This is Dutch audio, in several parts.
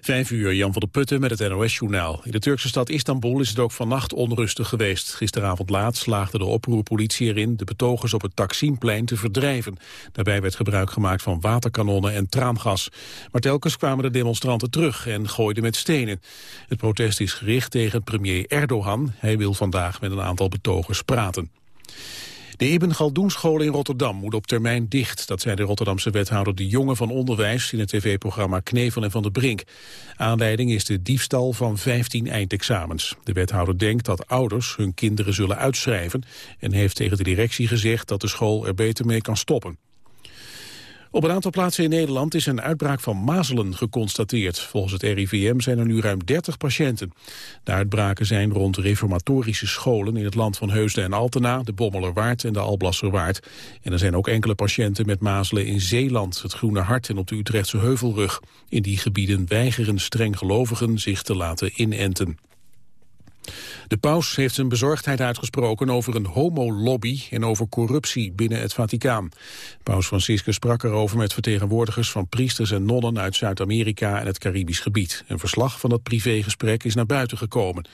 Vijf uur, Jan van der Putten met het NOS-journaal. In de Turkse stad Istanbul is het ook vannacht onrustig geweest. Gisteravond laat slaagde de oproerpolitie erin de betogers op het Taksimplein te verdrijven. Daarbij werd gebruik gemaakt van waterkanonnen en traangas. Maar telkens kwamen de demonstranten terug en gooiden met stenen. Het protest is gericht tegen premier Erdogan. Hij wil vandaag met een aantal betogers praten. De Ibn Galdoenschool in Rotterdam moet op termijn dicht. Dat zei de Rotterdamse wethouder De Jonge van Onderwijs... in het tv-programma Knevel en Van der Brink. Aanleiding is de diefstal van 15 eindexamens. De wethouder denkt dat ouders hun kinderen zullen uitschrijven... en heeft tegen de directie gezegd dat de school er beter mee kan stoppen. Op een aantal plaatsen in Nederland is een uitbraak van mazelen geconstateerd. Volgens het RIVM zijn er nu ruim 30 patiënten. De uitbraken zijn rond reformatorische scholen in het land van Heusden en Altena, de Bommelerwaard en de Alblasserwaard. En er zijn ook enkele patiënten met mazelen in Zeeland, het Groene Hart en op de Utrechtse Heuvelrug. In die gebieden weigeren streng gelovigen zich te laten inenten. De paus heeft zijn bezorgdheid uitgesproken over een homolobby en over corruptie binnen het Vaticaan. Paus Franciscus sprak erover met vertegenwoordigers van priesters en nonnen uit Zuid-Amerika en het Caribisch gebied. Een verslag van dat privégesprek is naar buiten gekomen.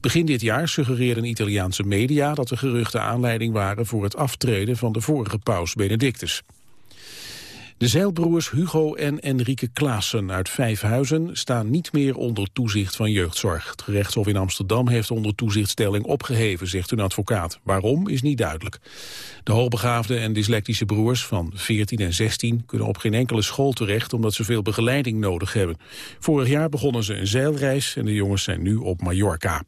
Begin dit jaar suggereerden Italiaanse media dat de geruchten aanleiding waren voor het aftreden van de vorige paus Benedictus. De zeilbroers Hugo en Enrique Klaassen uit Vijfhuizen staan niet meer onder toezicht van jeugdzorg. Het gerechtshof in Amsterdam heeft onder toezichtstelling opgeheven, zegt hun advocaat. Waarom is niet duidelijk. De hoogbegaafde en dyslectische broers van 14 en 16 kunnen op geen enkele school terecht omdat ze veel begeleiding nodig hebben. Vorig jaar begonnen ze een zeilreis en de jongens zijn nu op Mallorca.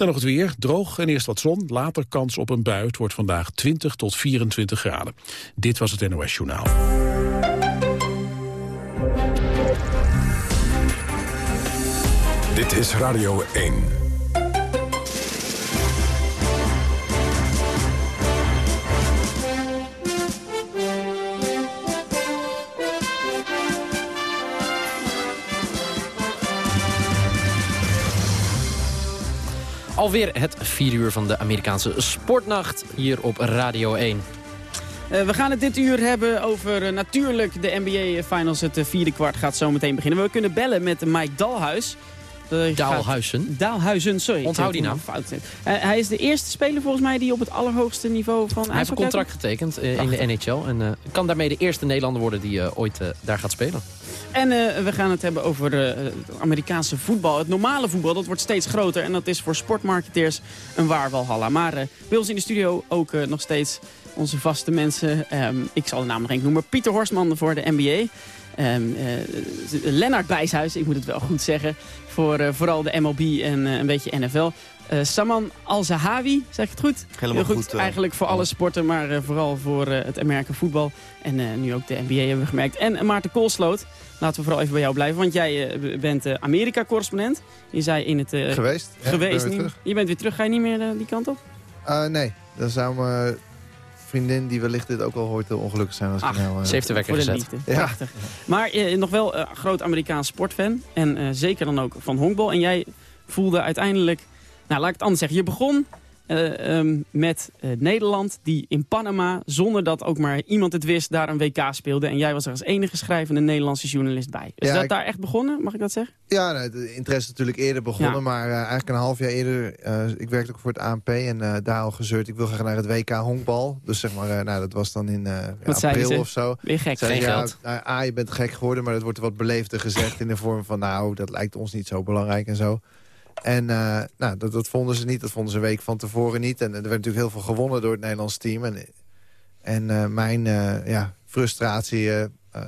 Dan nog het weer, droog en eerst wat zon, later kans op een bui. Het wordt vandaag 20 tot 24 graden. Dit was het NOS Journaal. Dit is Radio 1. Alweer het 4 uur van de Amerikaanse sportnacht hier op Radio 1. Uh, we gaan het dit uur hebben over uh, natuurlijk de NBA Finals. Het uh, vierde kwart gaat zo meteen beginnen. We kunnen bellen met Mike Dalhuis. Daalhuizen. Daalhuizen, sorry. Onthoud die naam. Fout. hij is de eerste speler volgens mij die op het allerhoogste niveau van Hij heeft een contract getekend in de NHL. En kan daarmee de eerste Nederlander worden die ooit daar gaat spelen. En we gaan het hebben over het Amerikaanse voetbal. Het normale voetbal, dat wordt steeds groter. En dat is voor sportmarketeers een waar walhalla. Maar bij ons in de studio ook nog steeds onze vaste mensen. Um, ik zal de naam nog één noemen. Pieter Horstman voor de NBA. Um, ehm, Lennart Bijshuis, ik moet het wel goed zeggen. Voor vooral de MLB en een beetje NFL. Uh, Saman Al-Zahawi, zeg ik het goed? Helemaal Heel goed. goed eigenlijk voor alle sporten, maar vooral voor het Amerika voetbal. En nu ook de NBA hebben we gemerkt. En Maarten Koolsloot, Laten we vooral even bij jou blijven, want jij bent Amerika-correspondent. Je zei in het... Geweest. geweest. je bent weer terug. Ga je niet meer die kant op? nee, dan zou mijn vriendin, die wellicht dit ook al hoort, ongelukkig zijn. Als Ach, ik nou, ze heeft de wekker voor gezet. De. Ja. Prachtig. Maar nog wel een groot Amerikaans sportfan. En zeker dan ook van honkbal. En jij voelde uiteindelijk... Nou, laat ik het anders zeggen. Je begon uh, um, met uh, Nederland die in Panama, zonder dat ook maar iemand het wist, daar een WK speelde. En jij was er als enige schrijvende Nederlandse journalist bij. Is ja, dat ik... daar echt begonnen, mag ik dat zeggen? Ja, nou, het interesse is natuurlijk eerder begonnen, Ja. maar uh, eigenlijk een half jaar eerder, ik werkte ook voor het ANP en daar al gezeurd, ik wil graag naar het WK honkbal. Dus zeg maar, nou, dat was dan in ja, Wat april ze? of zo. Weer gek. Zeiden Geen ze, geld. Ja, nou, A, je bent gek geworden, maar dat wordt wat beleefder gezegd in de vorm van, nou, dat lijkt ons niet zo belangrijk en zo. En uh, nou, dat, dat vonden ze niet. Dat vonden ze een week van tevoren niet. En er werd natuurlijk heel veel gewonnen door het Nederlands team. En, en uh, mijn uh, ja, frustratie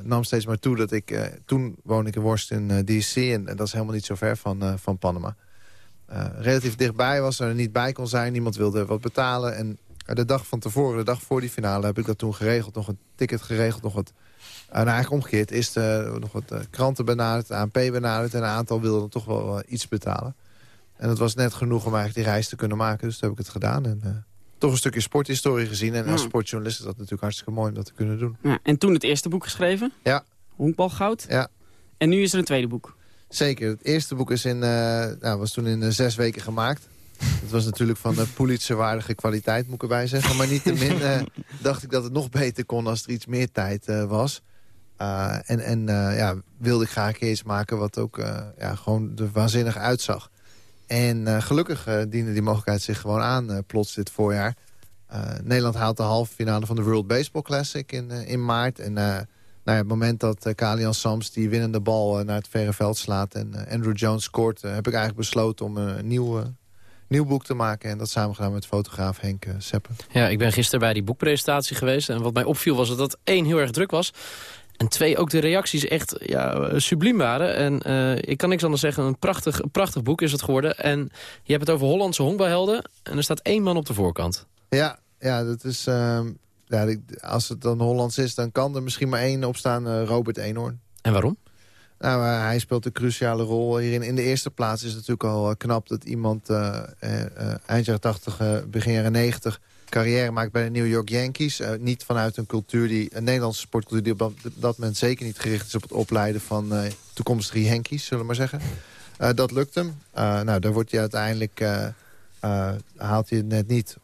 nam steeds maar toe. Dat ik, toen woonde ik in Washington D.C. En, en, dat is helemaal niet zo ver van, van Panama. relatief dichtbij was er niet bij kon zijn. Niemand wilde wat betalen. En de dag van tevoren, de dag voor die finale... heb ik dat toen geregeld. Nog een ticket geregeld. Nog wat, nou, eigenlijk omgekeerd. Is de, nog wat kranten benaderd. ANP benaderd. En een aantal wilden toch wel iets betalen. En dat was net genoeg om eigenlijk die reis te kunnen maken. Dus toen heb ik het gedaan. En uh, toch een stukje sporthistorie gezien. En als sportjournalist is dat natuurlijk hartstikke mooi om dat te kunnen doen. Ja, en toen het eerste boek geschreven. Ja. Honkbalgoud. Ja. En nu is er een tweede boek. Zeker. Het eerste boek is in, uh, nou, was toen in uh, zes weken gemaakt. Het was natuurlijk van uh, Pulitzerwaardige kwaliteit, moet ik erbij zeggen. Maar niettemin uh, dacht ik dat het nog beter kon als er iets meer tijd was. en en ja, wilde ik graag iets maken wat ook ja, gewoon er waanzinnig uitzag. En gelukkig diende die mogelijkheid zich gewoon aan plots dit voorjaar. Nederland haalt de halve finale van de World Baseball Classic in, in maart. En nou ja, het moment dat Kalian Sams die winnende bal naar het verre veld slaat... en Andrew Jones scoort, heb ik eigenlijk besloten om een nieuw, nieuw boek te maken. En dat samen gedaan met fotograaf Henk Seppen. Ja, ik ben gisteren bij die boekpresentatie geweest. En wat mij opviel was dat dat één heel erg druk was. En twee, ook de reacties echt ja, subliem waren. En ik kan niks anders zeggen, een prachtig, een prachtig boek is het geworden. En je hebt het over Hollandse honkbalhelden. En er staat één man op de voorkant. Ja, ja dat is... Ehm, ja, als het dan Hollands is, dan kan er misschien maar één opstaan, uh, Robert Eenhoorn. En waarom? Nou, uh, hij speelt een cruciale rol hierin. In de eerste plaats is het natuurlijk al uh, knap dat iemand eind jaren 80, begin jaren 90 carrière maakt bij de New York Yankees. niet vanuit een cultuur die, een Nederlandse sportcultuur die op dat, moment zeker niet gericht is op het opleiden van toekomstige Yankees, zullen we maar zeggen. dat lukt hem. nou, daar wordt hij uiteindelijk, haalt hij het net niet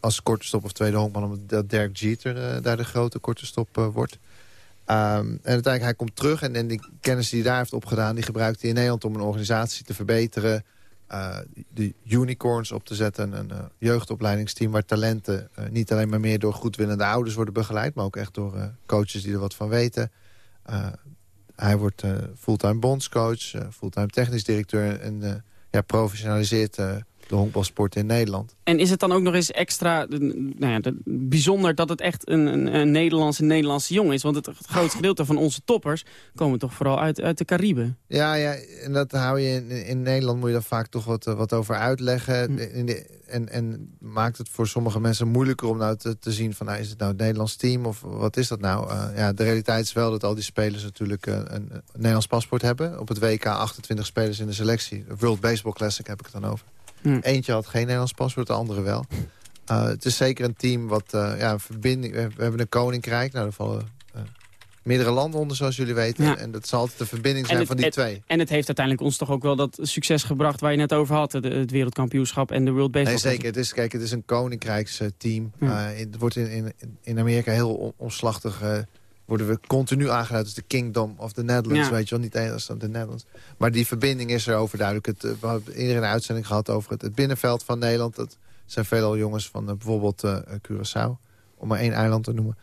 als korte stop of tweede honkman... omdat Dirk Jeter daar de grote korte stop wordt. Um, en uiteindelijk hij komt terug en, en die kennis die hij daar heeft opgedaan... die gebruikt hij in Nederland om een organisatie te verbeteren... Uh, de unicorns op te zetten. Een jeugdopleidingsteam waar talenten niet alleen maar meer door goedwillende ouders worden begeleid... maar ook echt door coaches die er wat van weten. hij wordt fulltime bondscoach, fulltime technisch directeur... en ja, professionaliseert de honkbalsport in Nederland. En is het dan ook nog eens extra nou ja, bijzonder dat het echt een, een, een Nederlandse Nederlandse jongen is? Want het, grootste gedeelte van onze toppers komen toch vooral uit, uit de Cariben? Ja, ja, en dat hou je in, in Nederland moet je daar vaak toch wat, wat over uitleggen. Hm. In de, en, en maakt het voor sommige mensen moeilijker om nou te, te zien van nou, is het nou het Nederlands team of wat is dat nou? Uh, ja, de realiteit is wel dat al die spelers natuurlijk uh, een, een Nederlands paspoort hebben. Op het WK 28 spelers in de selectie. World Baseball Classic heb ik het dan over. Hm. Eentje had geen Nederlands paspoort, de andere wel. Uh, het is zeker een team wat uh, ja, verbinding... We hebben een koninkrijk, nou, er vallen uh, meerdere landen onder, zoals jullie weten. En dat zal altijd de verbinding zijn van die twee. En het heeft uiteindelijk ons toch ook wel dat succes gebracht... waar je net over had, het wereldkampioenschap en de World Baseball. Nee, zeker. Het is, kijk, het is een koninkrijksteam. Ja. het wordt in, in, in Amerika heel omslachtig worden we continu aangeduid als de Kingdom of the Netherlands. Weet je wel, niet eens dan de Netherlands. Maar die verbinding is er overduidelijk. Het, eh, we hebben eerder een uitzending gehad over het, het, binnenveld van Nederland. Dat zijn veelal jongens van uh, bijvoorbeeld uh, Curaçao. Om maar één eiland te noemen.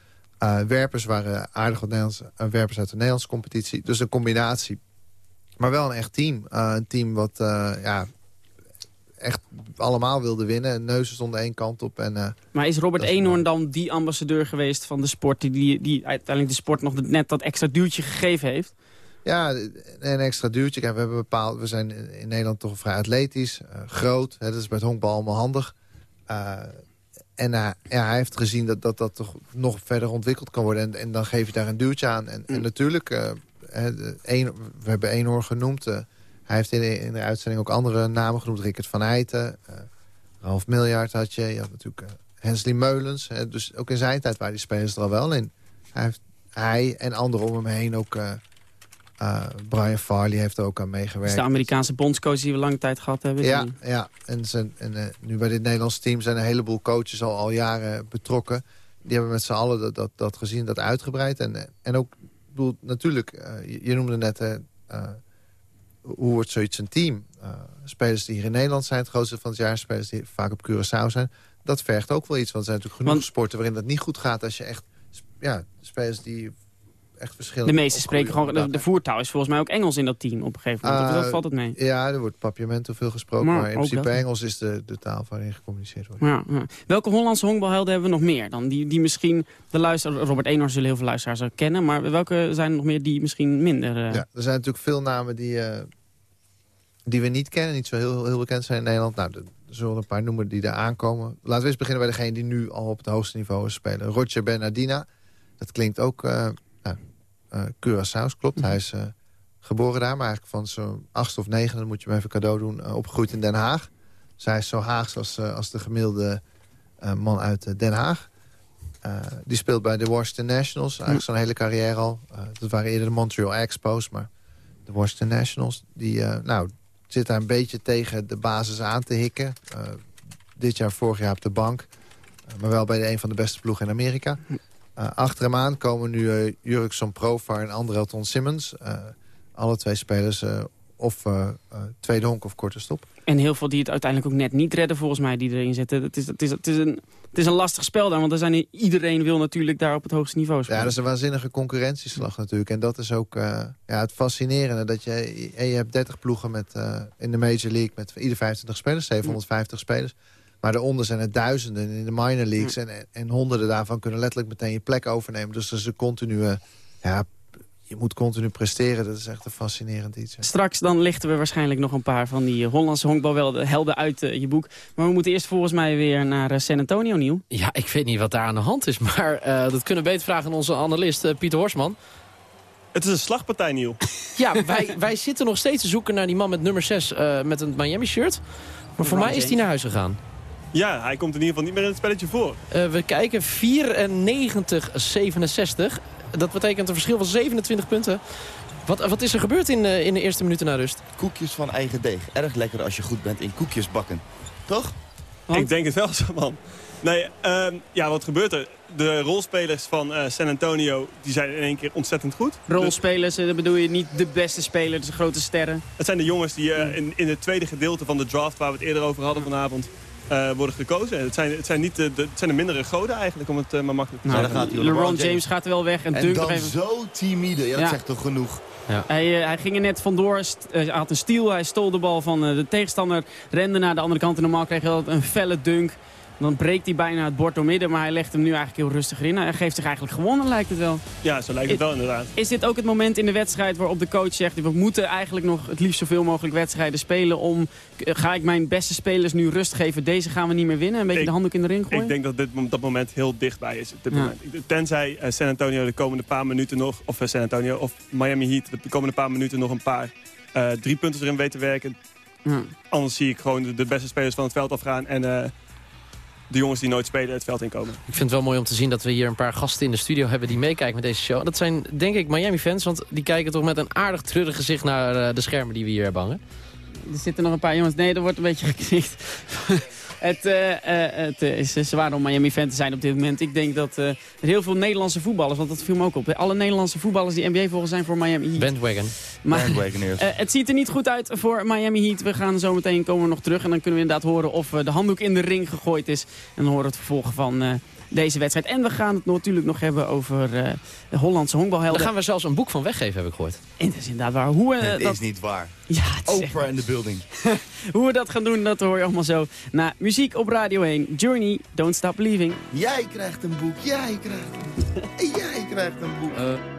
Uh, werpers waren aardig wat Nederlands, werpers uit de Nederlandse competitie. Dus een combinatie. Maar wel een echt team. een team wat ja, echt allemaal wilden winnen. En neuzen stonden één kant op. En, uh, maar is Robert Eenhoorn dan die ambassadeur geweest van de sport... die, die, die uiteindelijk de sport nog net dat extra duwtje gegeven heeft? Ja, een extra duwtje. Kijk, we, hebben bepaald, we zijn in Nederland toch vrij atletisch, uh, groot. Hè, dat is bij het honkbal allemaal handig. Uh, en ja, hij heeft gezien dat, dat dat toch nog verder ontwikkeld kan worden. En, en dan geef je daar een duwtje aan. En, en mm. natuurlijk, een, we hebben Eenhoorn genoemd... Hij heeft in de, in de uitzending ook andere namen genoemd. Rickert van Eijten, uh, Ralf Miljard had je. Je had natuurlijk uh, Hensley Meulens. Hè, dus ook in zijn tijd waren die spelers er al wel in. Hij, heeft, hij en anderen om hem heen ook... Uh, Brian Farley heeft er ook aan meegewerkt. is de Amerikaanse bondscoach die we lange tijd gehad hebben. Ja, ja. en, zijn, en nu bij dit Nederlands team zijn een heleboel coaches al, al jaren betrokken. Die hebben met z'n allen dat, dat, dat, gezien, dat uitgebreid. En, en ook, bedoel, natuurlijk, je, je, noemde net hoe wordt zoiets een team? Uh, spelers die hier in Nederland zijn, het grootste van het jaar. Spelers die vaak op Curaçao zijn. Dat vergt ook wel iets. Want er zijn natuurlijk genoeg sporten waarin dat niet goed gaat. Als je echt ja, spelers die echt verschillende... De meeste spreken gewoon... De, de, voertaal is volgens mij ook Engels in dat team op een gegeven moment. Uh, dat valt het mee? Ja, er wordt papiamento veel gesproken. Maar, maar in principe Engels is de, de taal waarin gecommuniceerd wordt. Ja, ja. Welke Hollandse honkbalhelden hebben we nog meer dan? Die, die misschien de luisteraar... Robert Eenhoorn zullen heel veel luisteraars kennen. Maar welke zijn er nog meer die misschien minder... Uh... Ja, er zijn natuurlijk veel namen die... Uh, die we niet kennen, niet zo heel, heel bekend zijn in Nederland. Nou, er zullen een paar noemen die er aankomen. Laten we eens beginnen bij degene die nu al op het hoogste niveau spelen. Roger Bernardina. Dat klinkt ook uh, uh, Curaçao's, klopt. Mhm. Hij is uh, geboren daar, maar eigenlijk van zo'n achtste of negende... moet je hem even cadeau doen, opgegroeid in Den Haag. Dus hij is zo Haags als, als de gemiddelde man uit Den Haag. die speelt bij de Washington Nationals. Eigenlijk zijn hele carrière al. dat waren eerder de Montreal Expos, maar de Washington Nationals. Die, nou, zit daar een beetje tegen de basis aan te hikken. Dit jaar, vorig jaar op de bank. Maar wel bij de, een van de beste ploegen in Amerika. Achter hem aan komen nu uh, Jurkson Profar en Andrelton Simmons. alle twee spelers of tweede honk of korte stop. En heel veel die het uiteindelijk ook net niet redden volgens mij die erin zitten. Het is, het is, het is, een, het is een lastig spel daar, want er zijn, iedereen wil natuurlijk daar op het hoogste niveau spelen. Ja, dat is een waanzinnige concurrentieslag natuurlijk. En dat is ook uh, ja, het fascinerende. Dat je, je hebt 30 ploegen met, uh, in de Major League met ieder 25 spelers, 750 spelers. Maar daaronder zijn er duizenden in de minor leagues. En, en honderden daarvan kunnen letterlijk meteen je plek overnemen. Dus dat is een continue ja, je moet continu presteren. Dat is echt een fascinerend iets. Straks dan lichten we waarschijnlijk nog een paar van die Hollandse honkbalhelden uit uh, je boek. Maar we moeten eerst volgens mij weer naar uh, San Antonio, Nieuw. Ja, ik weet niet wat daar aan de hand is. Maar uh, dat kunnen we beter vragen aan onze analist Pieter Horsman. Het is een slagpartij, Nieuw. ja, wij, wij zitten nog steeds te zoeken naar die man met nummer 6 met een Miami-shirt. Maar voor mij is hij naar huis gegaan. Ja, hij komt in ieder geval niet meer in het spelletje voor. we kijken 94-67 dat betekent een verschil van 27 punten. Wat, wat is er gebeurd in, uh, in de eerste minuten na rust? Koekjes van eigen deeg. Erg lekker als je goed bent in koekjes bakken. Toch? Ik denk het wel zo, man. Nee, uh, ja, wat gebeurt er? De rolspelers van uh, San Antonio die zijn in één keer ontzettend goed. Rolspelers, dus, bedoel je niet de beste spelers, de grote sterren? Het zijn de jongens die in, in het tweede gedeelte van de draft... waar we het eerder over hadden vanavond... Uh, worden gekozen. Het zijn, het zijn, niet de, de, het zijn de mindere goden eigenlijk, om het uh, maar makkelijk te nou, zeggen. LeBron, LeBron James. gaat er wel weg. En, en dan even... zo timide, ja, dat ja. zegt toch genoeg. Ja. Hij, uh, hij, ging er net vandoor, hij had een stiel, hij stol de bal van de tegenstander, rende naar de andere kant. En normaal kreeg hij een felle dunk. Dan breekt hij bijna het bord door midden, maar hij legt hem nu eigenlijk heel rustig in. Hij geeft zich eigenlijk gewonnen, lijkt het wel. Ja, zo lijkt het wel inderdaad. Is dit ook het moment in de wedstrijd waarop de coach zegt... we moeten eigenlijk nog het liefst zoveel mogelijk wedstrijden spelen... om, ga ik mijn beste spelers nu rust geven, deze gaan we niet meer winnen? Een beetje de handdoek in de ring gooien? Ik denk dat dit, dat moment heel dichtbij is. Dit ja. moment. Tenzij uh, San Antonio de komende paar minuten nog... of uh, San Antonio of Miami Heat de komende paar minuten nog een paar uh, drie punten erin weten werken... Ja. Anders zie ik gewoon de, de, beste spelers van het veld afgaan... en de jongens die nooit spelen het veld inkomen. Ik vind het wel mooi om te zien dat we hier een paar gasten in de studio hebben... die meekijken met deze show. Dat zijn denk ik Miami-fans, want die kijken toch met een aardig treurig gezicht... naar uh, de schermen die we hier hebben hangen. Er zitten nog een paar jongens. Nee, er wordt een beetje geknikt. Het, uh, het is zwaar om Miami-fan te zijn op dit moment. Ik denk dat er heel veel Nederlandse voetballers, want dat viel me ook op. Alle Nederlandse voetballers die NBA volgen zijn voor Miami Heat. Bandwagon. Maar, Bandwagon het ziet er niet goed uit voor Miami Heat. We gaan zo meteen komen we nog terug en dan kunnen we inderdaad horen of de handdoek in de ring gegooid is. En dan horen we het vervolgen van deze wedstrijd. En we gaan het natuurlijk nog hebben over uh, de Hollandse honkbalhelden. Daar gaan we zelfs een boek van weggeven, heb ik gehoord. En dat is inderdaad waar. Hoe, uh, het dat... is niet waar. Ja, het is Oprah in the building. Hoe we dat gaan doen, dat hoor je allemaal zo. Na muziek op Radio 1. Journey, Don't Stop Believing. Jij krijgt een boek, jij krijgt een boek. jij krijgt een boek. Uh.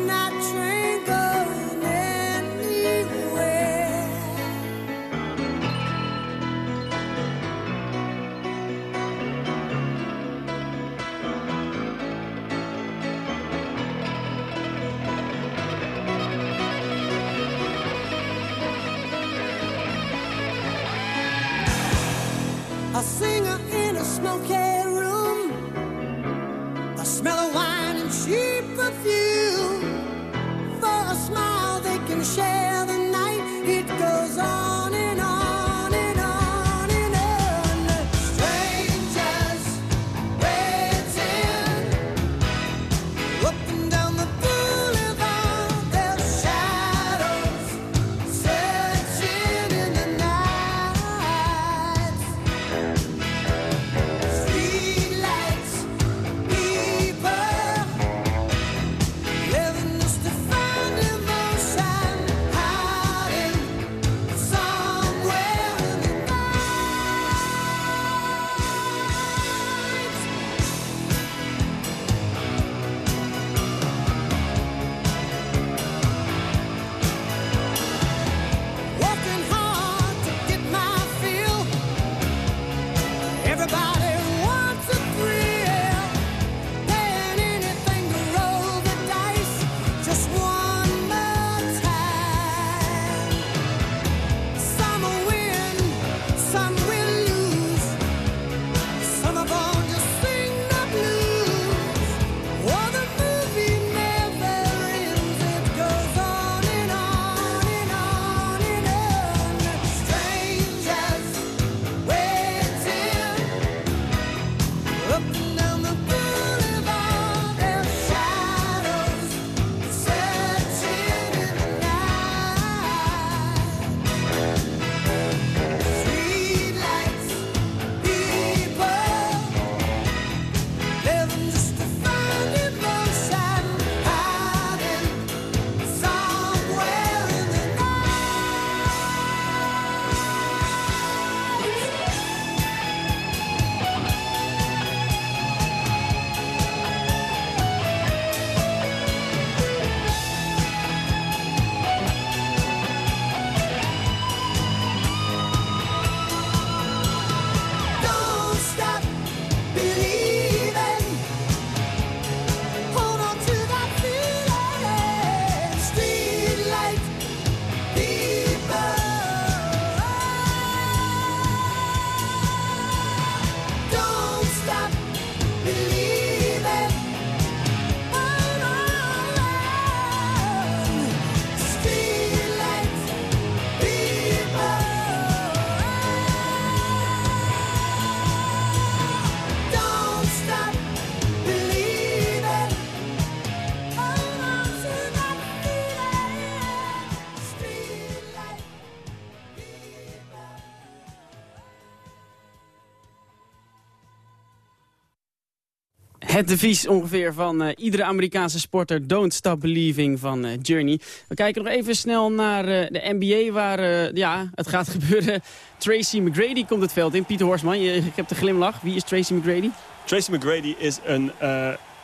Het devies ongeveer van uh, iedere Amerikaanse sporter, Don't Stop Believing van uh, Journey. We kijken nog even snel naar uh, de NBA waar ja, het gaat gebeuren. Tracy McGrady komt het veld in. Pieter Horsman, je, ik heb de glimlach. Wie is Tracy McGrady? Tracy McGrady is een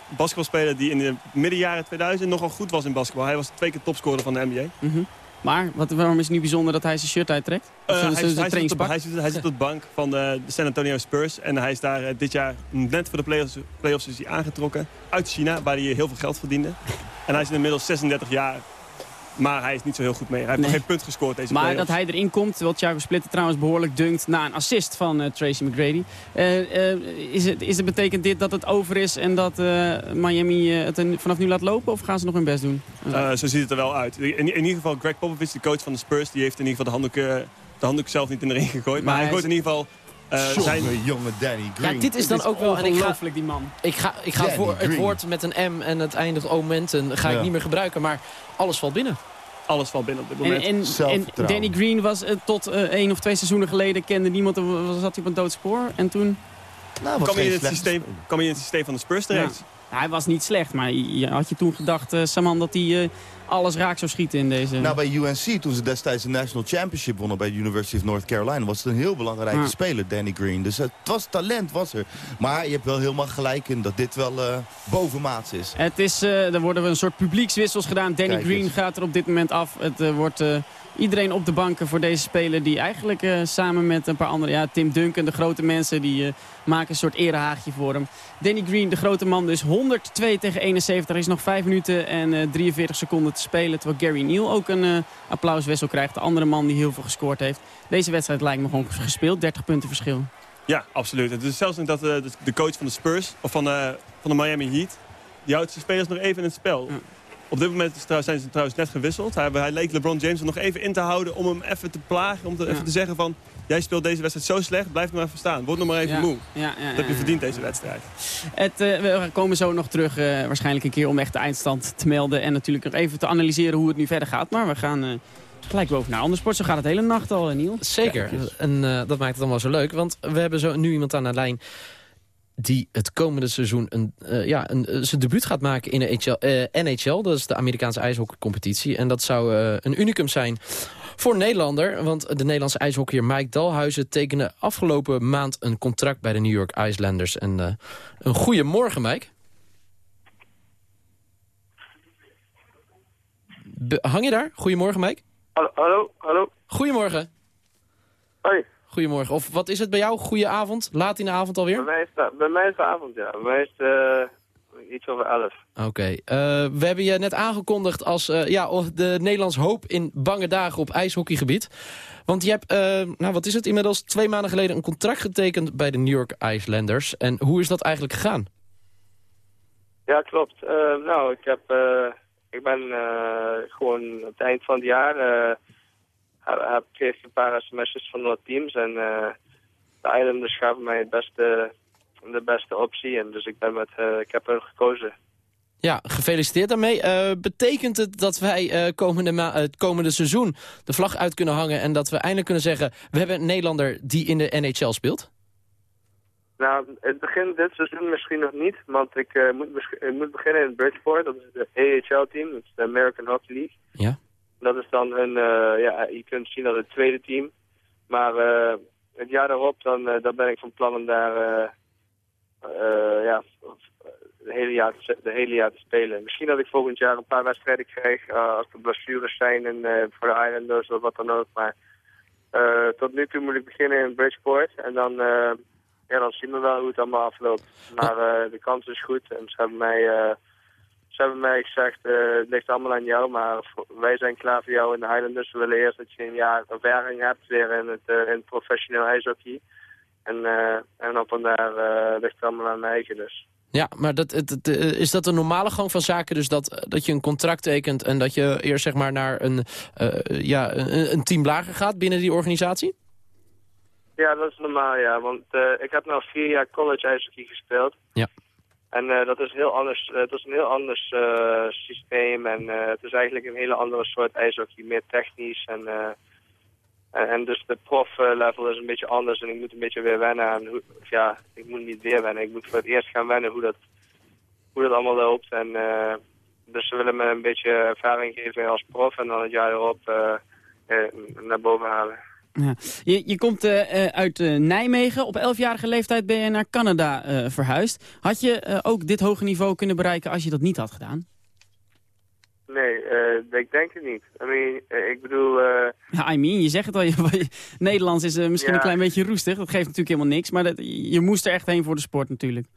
basketbalspeler die in de middenjaren 2000 nogal goed was in basketbal. Hij was twee keer topscorer van de NBA. Mm -hmm. Maar wat, waarom is het nu bijzonder dat hij zijn shirt uittrekt? Uh, hij, hij, zit op, hij, zit, hij, zit op de bank van de, de, San Antonio Spurs. En hij is daar uh, dit jaar, net voor de playoffs, playoffs is hij aangetrokken. Uit China, waar hij heel veel geld verdiende. En hij is inmiddels 36 jaar. Maar hij is niet zo heel goed mee. Hij heeft nog geen punt gescoord deze Maar dat hij erin komt, terwijl Thiago Splitter trouwens behoorlijk dunkt... na een assist van uh, Tracy McGrady. Uh, uh, is, het, is het betekent dit dat het over is en dat Miami het vanaf nu laat lopen? Of gaan ze nog hun best doen? zo ziet het er wel uit. In, in, ieder geval, Greg Popovich, de coach van de Spurs... die heeft in ieder geval de handdoek, de handdoek zelf niet in de ring gegooid. Maar, maar hij gooit in ieder geval... Uh, zijn... jonge Danny Green. Ja, dit is dan ook wel... En ik ga, die man. Ik ga, ik ga voor het woord met een M en het eindigt momenten ga ik niet meer gebruiken. Maar alles valt binnen alles valt binnen op dit moment. En, en, en Danny Green was uh, tot uh, één of twee seizoenen geleden kende niemand, zat hij op een doodspoor. En toen... Nou, kwam, hij in het systeem, kwam hij in het systeem van de Spurs terecht. Ja. Hij was niet slecht, maar had je toen gedacht, uh, Saman, dat hij alles raak zou schieten in deze... Nou, bij UNC, toen ze destijds de National Championship wonnen bij de University of North Carolina... was het een heel belangrijke speler, Danny Green. Dus het was talent, was er. Maar je hebt wel helemaal gelijk in dat dit wel uh, bovenmaats is. Het is, uh, er worden een soort publiekswissels gedaan. Danny Green gaat er op dit moment af. Het uh, wordt iedereen op de banken voor deze speler. Die eigenlijk uh, samen met een paar andere, ja, Tim Duncan, de grote mensen, die uh, maken een soort erehaagje voor hem. Danny Green, de grote man, dus 102 tegen 71. Er is nog 5 minuten en uh, 43 seconden te spelen. Terwijl Gary Neal ook een applauswissel krijgt. De andere man die heel veel gescoord heeft. Deze wedstrijd lijkt me gewoon gespeeld. 30 punten verschil. Ja, absoluut. Het is zelfs niet dat de coach van de Spurs, of van, van de Miami Heat, die houdt zijn spelers nog even in het spel. Ja. Op dit moment zijn ze trouwens net gewisseld. Hij, hij leek LeBron James er nog even in te houden om hem even te plagen. Om te, even te zeggen van, jij speelt deze wedstrijd zo slecht, blijf nog even staan. Word nog maar even moe. Ja, dat heb je verdiend deze wedstrijd. Het, uh, we komen zo nog terug, uh, waarschijnlijk een keer om echt de eindstand te melden. En natuurlijk nog even te analyseren hoe het nu verder gaat. Maar we gaan... Uh, Gelijk boven naar andere sport. Zo gaat het de hele nacht al, Niel. Zeker. En dat maakt het allemaal zo leuk. Want we hebben zo nu iemand aan de lijn die het komende seizoen een, uh, ja, een, uh, zijn debuut gaat maken in de HL, uh, NHL. Dat is de Amerikaanse ijshockeycompetitie. En dat zou een unicum zijn voor Nederlander. Want de Nederlandse ijshockeyer Mike Dalhuizen tekende afgelopen maand een contract bij de New York Islanders. En een goede morgen, Mike. Be hang je daar? Goedemorgen, Mike. Hallo, hallo. hallo. Goedemorgen. Hoi. Goedemorgen. Of wat is het bij jou? Goeie avond? Laat in de avond alweer? Bij mij is het, bij mij is avond, ja. Bij mij is het uh, iets over elf. Oké. Okay. Uh, eh, we hebben je net aangekondigd als uh, ja, de Nederlands hoop in bange dagen op ijshockeygebied. Want je hebt, nou wat is het, inmiddels twee maanden geleden een contract getekend bij de New York Islanders. En hoe is dat eigenlijk gegaan? Ja, klopt. nou, ik, heb, ik ben gewoon aan het eind van het jaar heb, kreeg een paar sms'jes van wat teams. En uh, de Islanders gaven mij het beste, de beste optie. En dus ik, ben met, uh, ik heb hun gekozen. Ja, gefeliciteerd daarmee. Uh, betekent het dat wij komende het komende seizoen de vlag uit kunnen hangen... en dat we eindelijk kunnen zeggen... we hebben een Nederlander die in de NHL speelt? Nou, het begin dit seizoen misschien nog niet. Want ik, moet, ik moet beginnen in Bridgeport. Dat is de AHL-team. Dat is de American Hockey League. Ja. Dat is dan uh, ja, je kunt zien dat het tweede team. Maar uh, het jaar daarop, dan, uh, dan ben ik van plan om daar ja, de, hele jaar te, de hele jaar te spelen. Misschien dat ik volgend jaar een paar wedstrijden krijg als er blessures zijn en, voor de Islanders of wat dan ook. Maar tot nu toe moet ik beginnen in Bridgeport en dan, ja, dan zien we wel hoe het allemaal afloopt. Maar de kans is goed en ze hebben mij ze hebben mij gezegd, uh, het ligt allemaal aan jou, maar wij zijn klaar voor jou in de Highlanders. We willen eerst dat je een jaar ervaring hebt weer in het, uh, in het professioneel ijshockey. En, uh, en op en daar ligt het allemaal aan mijn eigen dus. Ja, maar dat, het, het, is dat een normale gang van zaken? Dus dat, dat je een contract tekent en dat je eerst zeg maar naar een, ja, een, een team lager gaat binnen die organisatie? Ja, dat is normaal, ja. Want ik heb nu vier jaar college ijshockey gespeeld. Ja. En uh, dat is heel anders. Uh, het is een heel anders uh, systeem en het is eigenlijk een hele andere soort ijshockey, meer technisch en en, en dus de prof level is een beetje anders en ik moet een beetje weer wennen aan hoe, ja, ik moet niet weer wennen, ik moet voor het eerst gaan wennen hoe dat hoe dat allemaal loopt. En, dus ze willen me een beetje ervaring geven als prof en dan het jaar erop naar boven halen. Ja. Je, je komt uit Nijmegen. Op 11-jarige leeftijd ben je naar Canada verhuisd. Had je ook dit hoge niveau kunnen bereiken als je dat niet had gedaan? Nee, uh, ik denk het niet. I mean, uh, ik bedoel... Uh... Ja, I mean, je zegt het al, je, Nederlands is misschien een klein beetje roestig. Dat geeft natuurlijk helemaal niks, maar dat, je moest er echt heen voor de sport natuurlijk.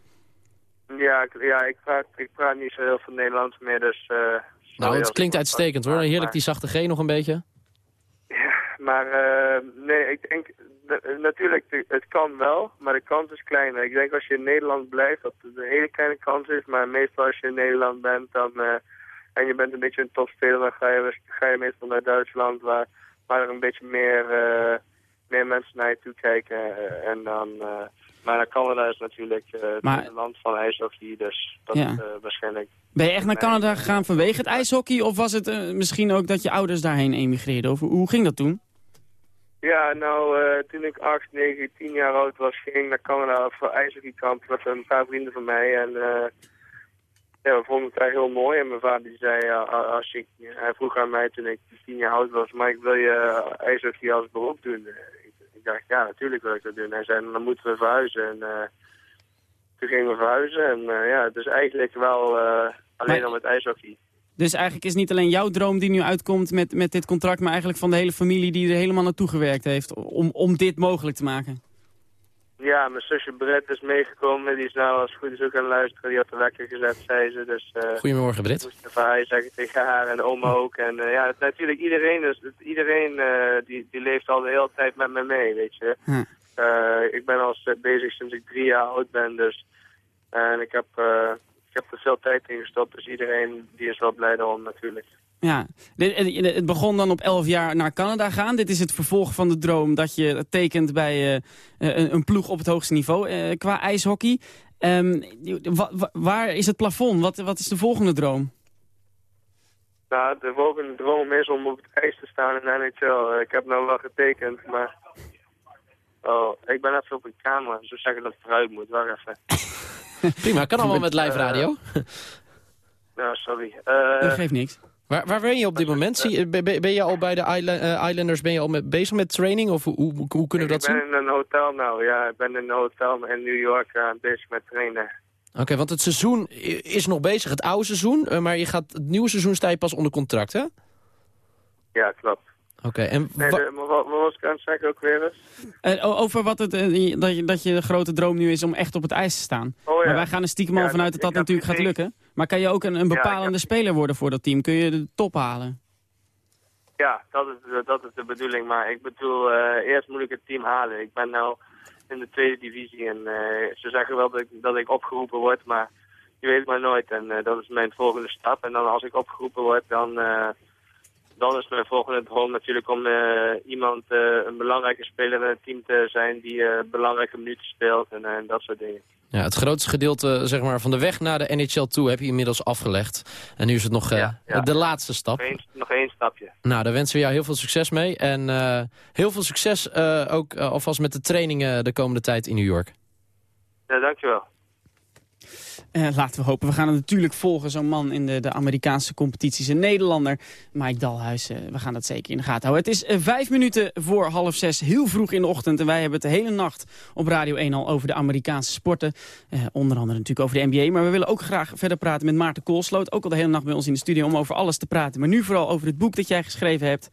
Ja, ik, ja ik, praat, ik praat niet zo heel veel Nederlands meer, dus... nou, het klinkt uitstekend hoor. Heerlijk die zachte G nog een beetje. Maar nee, ik denk... Natuurlijk, het kan wel, maar de kans is kleiner. Ik denk als je in Nederland blijft, dat het een hele kleine kans is. Maar meestal als je in Nederland bent, dan en je bent een beetje een topspeler, dan ga je, ga je meestal naar Duitsland, waar, waar er een beetje meer, meer mensen naar je toe kijken. En dan, maar naar Canada is natuurlijk maar... het land van ijshockey, dus dat is waarschijnlijk... Ben je echt naar Canada gegaan vanwege het ijshockey, of was het misschien ook dat je ouders daarheen emigreerden? Of hoe ging dat toen? Ja, nou, toen ik 8, 9, 10 jaar oud was, ging ik naar Canada voor ijshockeykamp met een paar vrienden van mij. En ja, we vonden het heel mooi. En mijn vader die zei, als ik, hij vroeg aan mij toen ik tien jaar oud was, maar ik wil je uh, ijshockey als beroep doen. Ik, ik, dacht, ja, natuurlijk wil ik dat doen. Hij zei, dan moeten we verhuizen. En uh, toen gingen we verhuizen. En uh, ja, het is eigenlijk wel alleen al met ijshockey. Dus eigenlijk is niet alleen jouw droom die nu uitkomt met, met dit contract... maar eigenlijk van de hele familie die er helemaal naartoe gewerkt heeft... om, om dit mogelijk te maken? Ja, mijn zusje Brett is meegekomen. Die is nou als goed is ook aan het luisteren. Die had de wekker gezet, zei ze. Dus, uh, Goedemorgen, Brett. moest even zeggen tegen haar en de oma ook. En uh, ja, natuurlijk iedereen, dus, iedereen uh, die, die leeft al de hele tijd met me mee, weet je. Hm. ik ben al bezig sinds ik drie jaar oud ben, dus... En ik heb, ik heb er veel tijd in gestopt, dus iedereen die is wel blij daarom natuurlijk. Ja, het begon dan op 11 jaar naar Canada gaan. Dit is het vervolg van de droom dat je tekent bij uh, een ploeg op het hoogste niveau uh, qua ijshockey. Um, waar is het plafond? Wat, wat is de volgende droom? Nou, de volgende droom is om op het ijs te staan in NHL. Ik heb nou wel getekend, maar... Oh, ik ben even op een camera. Zo zeggen dat het eruit moet. Wacht even. Prima, kan allemaal met live radio. nou, sorry. dat geeft niks. Waar, waar ben je op dit moment? Zie, ben, ben je al bij de eh, Islanders ben je al met, bezig met training? Of hoe, hoe, kunnen we dat zien? Ik ben in een hotel nou, ja. Ik ben in een hotel in New York uh, bezig met trainen. Oké, want het seizoen is nog bezig, het oude seizoen. Eh, maar je gaat het nieuwe seizoen sta je pas onder contract, hè? Ja, klopt. Oké, en... Nee, wat, wat was ik aan het zeggen ook weer eens? over wat het, dat, je, dat je de grote droom nu is om echt op het ijs te staan. Oh, ja. Maar wij gaan er stiekem al vanuit dat dat natuurlijk gaat lukken. Maar kan je ook een, een bepalende speler worden voor dat team? Kun je de top halen? Ja, dat is, dat is de bedoeling. Maar ik bedoel, uh, eerst moet ik het team halen. Ik ben nu in de tweede divisie en uh, ze zeggen wel dat ik, dat ik opgeroepen word, maar je weet maar nooit. En uh, dat is mijn volgende stap. En dan als ik opgeroepen word, dan, dan is mijn volgende droom natuurlijk om iemand, een belangrijke speler in het team te zijn die belangrijke minuten speelt en, en dat soort dingen. Ja, het grootste gedeelte zeg maar, van de weg naar de NHL toe heb je inmiddels afgelegd. En nu is het nog uh, de laatste stap. Nog één, nog één, stapje. Nou, daar wensen we jou heel veel succes mee. En uh, heel veel succes uh, ook alvast met de trainingen de komende tijd in New York. Ja, dankjewel. Uh, laten we hopen. We gaan het natuurlijk volgen, zo'n man in de, de Amerikaanse competities. Een Nederlander, Mike Dalhuis. Uh, we gaan dat zeker in de gaten houden. Het is uh, vijf minuten voor half zes, heel vroeg in de ochtend. En wij hebben het de hele nacht op Radio 1 al over de Amerikaanse sporten. onder andere natuurlijk over de NBA. Maar we willen ook graag verder praten met Maarten Koolsloot. Ook al de hele nacht bij ons in de studio om over alles te praten. Maar nu vooral over het boek dat jij geschreven hebt.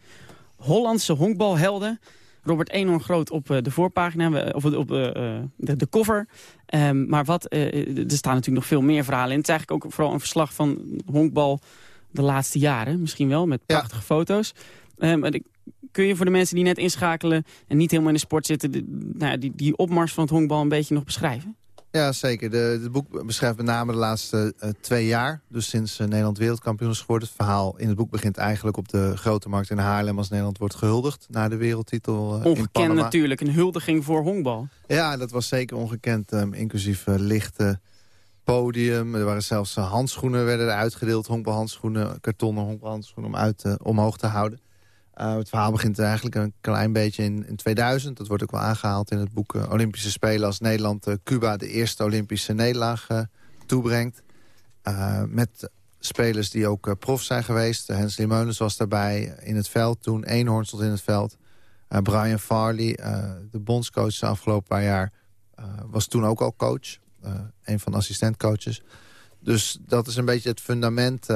Hollandse honkbalhelden. Robert enorm groot op de voorpagina, of op de, de cover. Um, maar wat, er staan natuurlijk nog veel meer verhalen in. Het is eigenlijk ook vooral een verslag van honkbal de laatste jaren. Misschien wel, met prachtige foto's. Um, kun je voor de mensen die net inschakelen en niet helemaal in de sport zitten... nou, die, die opmars van het honkbal een beetje nog beschrijven? Ja, zeker. De, het boek beschrijft met name de laatste uh, twee jaar. Dus sinds uh, Nederland wereldkampioen is geworden. Het verhaal in het boek begint eigenlijk op de grote markt in Haarlem... als Nederland wordt gehuldigd na de wereldtitel uh, Ongekend natuurlijk, een huldiging voor honkbal. Ja, dat was zeker ongekend. Um, inclusief lichte podium. Er waren zelfs handschoenen werden er uitgedeeld. Honkbalhandschoenen, kartonnen honkbalhandschoenen om uit, omhoog te houden. Uh, het verhaal begint eigenlijk een klein beetje in, in 2000. Dat wordt ook wel aangehaald in het boek uh, Olympische Spelen... als Nederland uh, Cuba de eerste Olympische nederlaag toebrengt. met spelers die ook prof zijn geweest. Hensley Meulens was daarbij in het veld toen. Eenhoorn stond in het veld. Brian Farley, de bondscoach de afgelopen paar jaar... was toen ook al coach. een van de assistentcoaches. Dus dat is een beetje het fundament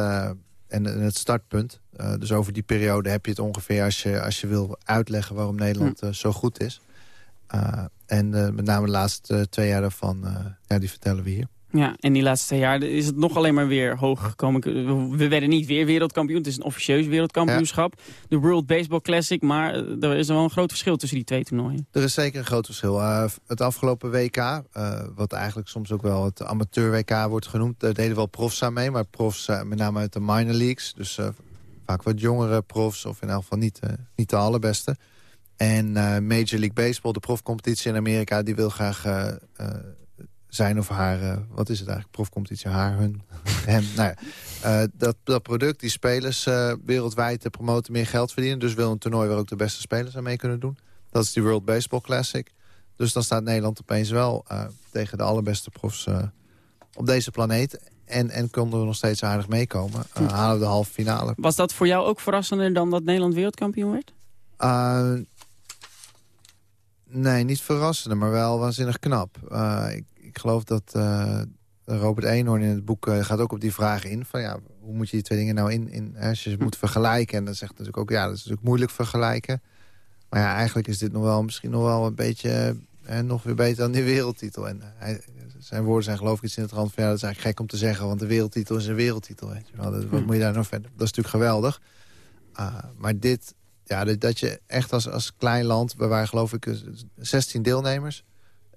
en, het startpunt. Uh, dus over die periode heb je het ongeveer als je, als je wil uitleggen waarom Nederland hm. uh, zo goed is. Uh, en met name de laatste twee jaar daarvan, ja, die vertellen we hier. Ja, en die laatste twee jaar is het nog alleen maar weer hoog gekomen. We werden niet weer wereldkampioen. Het is een officieus wereldkampioenschap. De World Baseball Classic. Maar eh, er is wel een groot verschil tussen die twee toernooien. Er is zeker een groot verschil. Uh, het afgelopen WK, uh, eh, wat eigenlijk soms ook wel het amateur-WK wordt genoemd... daar deden wel profs aan mee. Maar profs met name uit de minor leagues. Dus vaak wat jongere profs. Of in elk geval niet, niet de allerbeste. En Major League Baseball, de profcompetitie in Amerika... die wil graag zijn of haar, uh, wat is het eigenlijk, profcompetitie, haar, hun, hem. Nou ja, uh, dat, dat product, die spelers uh, wereldwijd te promoten, meer geld verdienen. Dus wil een toernooi waar ook de beste spelers aan mee kunnen doen. Dat is die World Baseball Classic. Dus dan staat Nederland opeens wel tegen de allerbeste profs op deze planeet. En, en konden we nog steeds aardig meekomen. Hm. Halen we de halve finale. Was dat voor jou ook verrassender dan dat Nederland wereldkampioen werd? nee, niet verrassender, maar wel waanzinnig knap. ik, ik geloof dat uh, Robert Eenhoorn in het boek uh, gaat ook op die vraag in. Van ja, hoe moet je die twee dingen nou in, in als je ze moet vergelijken. En dan zegt natuurlijk ook, ja, dat is natuurlijk moeilijk vergelijken. Maar ja, eigenlijk is dit nog wel misschien nog wel een beetje hè, nog weer beter dan die wereldtitel. En hij, zijn woorden zijn geloof ik iets in het rand van ja, dat is eigenlijk gek om te zeggen, want de wereldtitel is een wereldtitel. Weet je wel. Dat, wat hm. moet je daar nog verder? Dat is natuurlijk geweldig. Uh, maar dit, ja, dat je echt als, als klein land, we waren geloof ik 16 deelnemers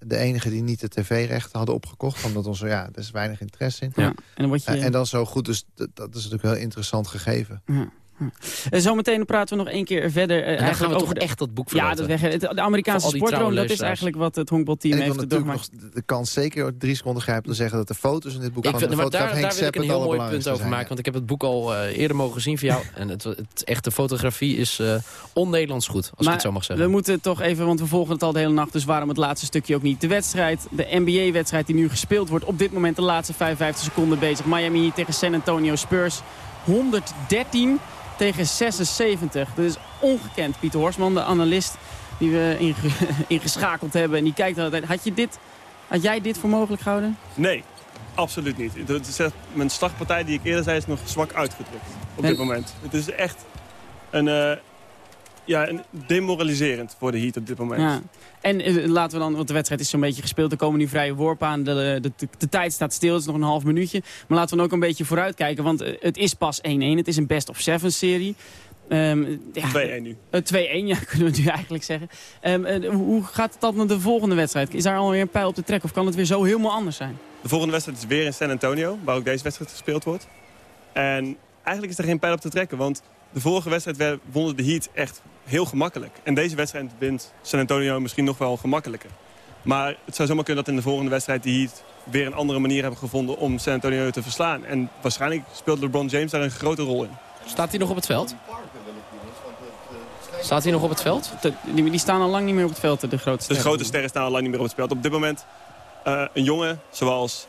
de enige die niet de tv-rechten hadden opgekocht. Omdat ons, ja, er is weinig interesse in. Ja, en, dan je... en dan zo goed, dus dat, dat is natuurlijk heel interessant gegeven. Ja. Hm. Zometeen praten we nog één keer verder. Uh, eigenlijk gaan we over echt dat boek Ja, dat weg, de Amerikaanse sportroom, dat is eigenlijk wat het honkbalteam heeft natuurlijk nog de kans zeker drie seconden grijpen te zeggen dat de foto's in dit boek ik van vind, de maar daar, daar wil ik een heel mooi punt over maken. Want ik heb het boek al uh, eerder mogen zien van jou. en het, het echte fotografie is uh, on-Nederlands goed, als maar ik het zo mag zeggen. we moeten toch even, want we volgen het al de hele nacht. Dus waarom het laatste stukje ook niet. De wedstrijd, de NBA-wedstrijd die nu gespeeld wordt. Op dit moment de laatste 55 seconden bezig. Miami tegen San Antonio Spurs. 113 tegen 76. Dat is ongekend, Pieter Horsman, de analist die we ingeschakeld hebben. En die kijkt altijd. Had, je dit, had jij dit voor mogelijk gehouden? Nee, absoluut niet. mijn slagpartij die ik eerder zei is nog zwak uitgedrukt op dit moment. Het is echt een... Uh, ja, demoraliserend voor de Heat op dit moment. Ja. En eh, laten we dan, want de wedstrijd is zo'n beetje gespeeld. Er komen nu vrije worpen aan. De, de, de, tijd staat stil, het is nog een half minuutje. Maar laten we dan ook een beetje vooruitkijken. Want eh, het is pas 1-1. Het is een best of seven serie. Um, ja, 2-1 nu. 2-1, ja, kunnen we nu eigenlijk zeggen. Um, hoe gaat het dan naar de volgende wedstrijd? Is daar alweer een pijl op de trek of kan het weer zo helemaal anders zijn? De volgende wedstrijd is weer in San Antonio, waar ook deze wedstrijd gespeeld wordt. En eigenlijk is er geen pijl op te trekken, want de vorige wedstrijd wonnen de Heat echt heel gemakkelijk. En deze wedstrijd wint San Antonio misschien nog wel gemakkelijker. Maar het zou zomaar kunnen dat in de volgende wedstrijd de Heat weer een andere manier hebben gevonden om San Antonio te verslaan. En waarschijnlijk speelt LeBron James daar een grote rol in. Staat hij nog op het veld? Staat hij nog op het veld? die, die, staan al lang niet meer op het veld, de grote sterren. De grote sterren staan al lang niet meer op het veld. Op dit moment uh, een jongen zoals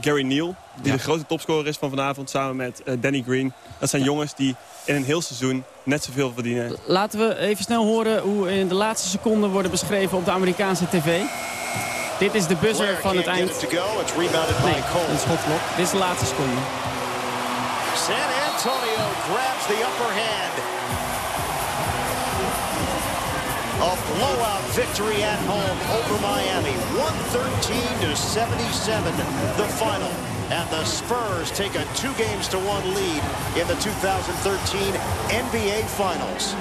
Gary Neal, die de grote topscorer is van vanavond, samen met uh, Danny Green. Dat zijn jongens die in een heel seizoen net zoveel verdienen. Laten we even snel horen hoe in de laatste seconden worden beschreven op de Amerikaanse tv. Dit is de buzzer van het eind. Nee, een schotblok. Dit is de laatste seconde. San Antonio grabs the upper hand. A blowout victory at home over Miami. 113 to 77, the final. And the Spurs take a two games to one lead in the 2013 NBA Finals.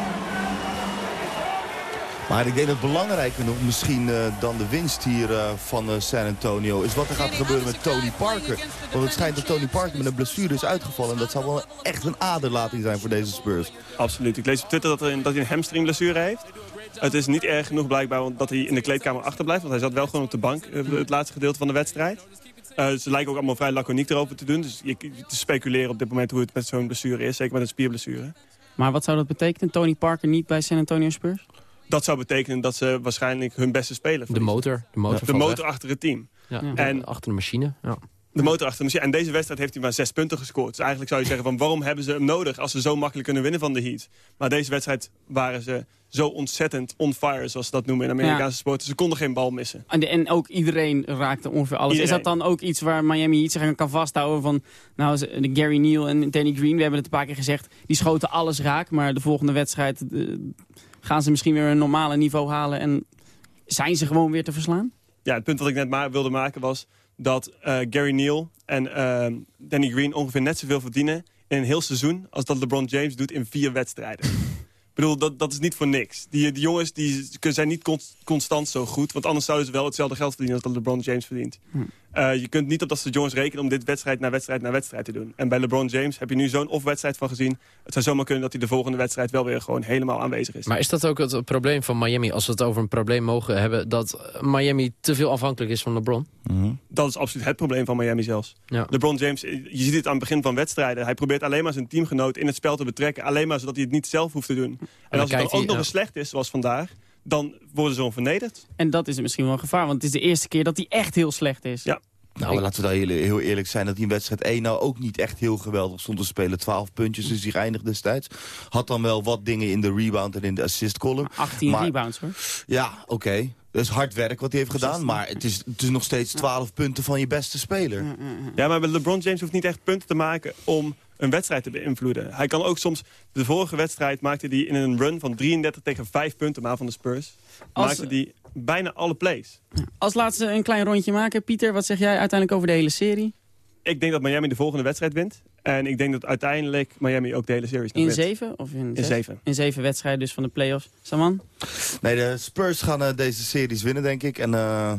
Maar ik denk dat belangrijker nog misschien uh, dan de winst hier uh, van uh, San Antonio... is wat er gaat gebeuren met Tony Parker. Want het schijnt dat Tony Parker met een blessure is uitgevallen. En dat zou wel echt een aderlating zijn voor deze Spurs. Absoluut. Ik lees op Twitter dat, er, dat hij een hamstringblessure heeft. Het is niet erg genoeg blijkbaar dat hij in de kleedkamer achterblijft. Want hij zat wel gewoon op de bank, eh, het laatste gedeelte van de wedstrijd. Uh, ze lijken ook allemaal vrij laconiek erover te doen. Dus je, te speculeren op dit moment hoe het met zo'n blessure is. Zeker met een spierblessure. Maar wat zou dat betekenen? Tony Parker niet bij San Antonio Spurs? Dat zou betekenen dat ze waarschijnlijk hun beste speler De motor. De motor, de motor achter het team. Ja, en, achter de machine, ja. De motor achter machine. En deze wedstrijd heeft hij maar zes punten gescoord. Dus eigenlijk zou je zeggen van waarom hebben ze hem nodig... als ze zo makkelijk kunnen winnen van de Heat. Maar deze wedstrijd waren ze zo ontzettend on fire, zoals ze dat noemen in Amerikaanse ja. sporten. Ze konden geen bal missen. En, en ook iedereen raakte ongeveer alles. Is dat dan ook iets waar Miami Heat zich aan kan vasthouden van... nou, de Gary Neal en Danny Green, we hebben het een paar keer gezegd... die schoten alles raak, maar de volgende wedstrijd... gaan ze misschien weer een normale niveau halen... en zijn ze gewoon weer te verslaan? Ja, het punt wat ik net ma wilde maken was dat uh, Gary Neal en uh, Danny Green ongeveer net zoveel verdienen in een heel seizoen... als dat LeBron James doet in vier wedstrijden. Ik bedoel, dat, dat is niet voor niks. Die, die jongens die zijn niet constant zo goed. Want anders zouden ze wel hetzelfde geld verdienen als dat LeBron James verdient. Hm. Uh, je kunt niet op dat soort jongens rekenen om dit wedstrijd na wedstrijd na wedstrijd te doen. En bij LeBron James heb je nu zo'n off-wedstrijd van gezien. Het zou zomaar kunnen dat hij de volgende wedstrijd wel weer gewoon helemaal aanwezig is. Maar is dat ook het probleem van Miami, als we het over een probleem mogen hebben... dat Miami te veel afhankelijk is van LeBron? Mm Dat is absoluut het probleem van Miami zelfs. Ja. LeBron James, je ziet het aan het begin van wedstrijden. Hij probeert alleen maar zijn teamgenoot in het spel te betrekken. Alleen maar zodat hij het niet zelf hoeft te doen. En, als het dan ook nog eens slecht is, zoals vandaag dan worden ze vernederd. En dat is misschien wel een gevaar, want het is de eerste keer dat hij echt heel slecht is. Ja. Nou, laten we dan heel, heel, eerlijk zijn dat hij in wedstrijd 1 nou ook niet echt heel geweldig stond te spelen. 12 puntjes is hij eindigde destijds. Had dan wel wat dingen in de rebound en in de assist column. 18 rebounds hoor. Ja, oké. Dat is hard werk wat hij heeft gedaan. Maar het is, het is nog steeds 12 punten van je beste speler. Ja, maar LeBron James hoeft niet echt punten te maken om een wedstrijd te beïnvloeden. Hij kan ook soms... De vorige wedstrijd maakte hij in een run van 33 tegen 5 punten maar van de Spurs. Als, maakte hij bijna alle plays. Als laatste een klein rondje maken. Pieter, wat zeg jij uiteindelijk over de hele serie? Ik denk dat Miami de volgende wedstrijd wint. En ik denk dat uiteindelijk Miami ook de hele series In zeven? Of in, in zeven. In zeven wedstrijden dus van de playoffs. Saman? Nee, de Spurs gaan uh, deze series winnen, denk ik. En uh,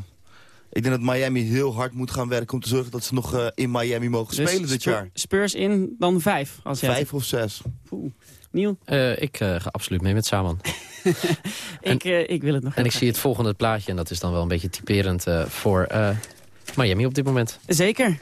ik denk dat Miami heel hard moet gaan werken om te zorgen dat ze nog uh, in Miami mogen dus spelen dit jaar. Spurs in, dan vijf? Als vijf of zes. Poeh. Niel? Uh, ik uh, ga absoluut mee met Saman. ik, uh, ik wil het nog En ik zie het volgende plaatje en dat is dan wel een beetje typerend voor Miami op dit moment. Zeker.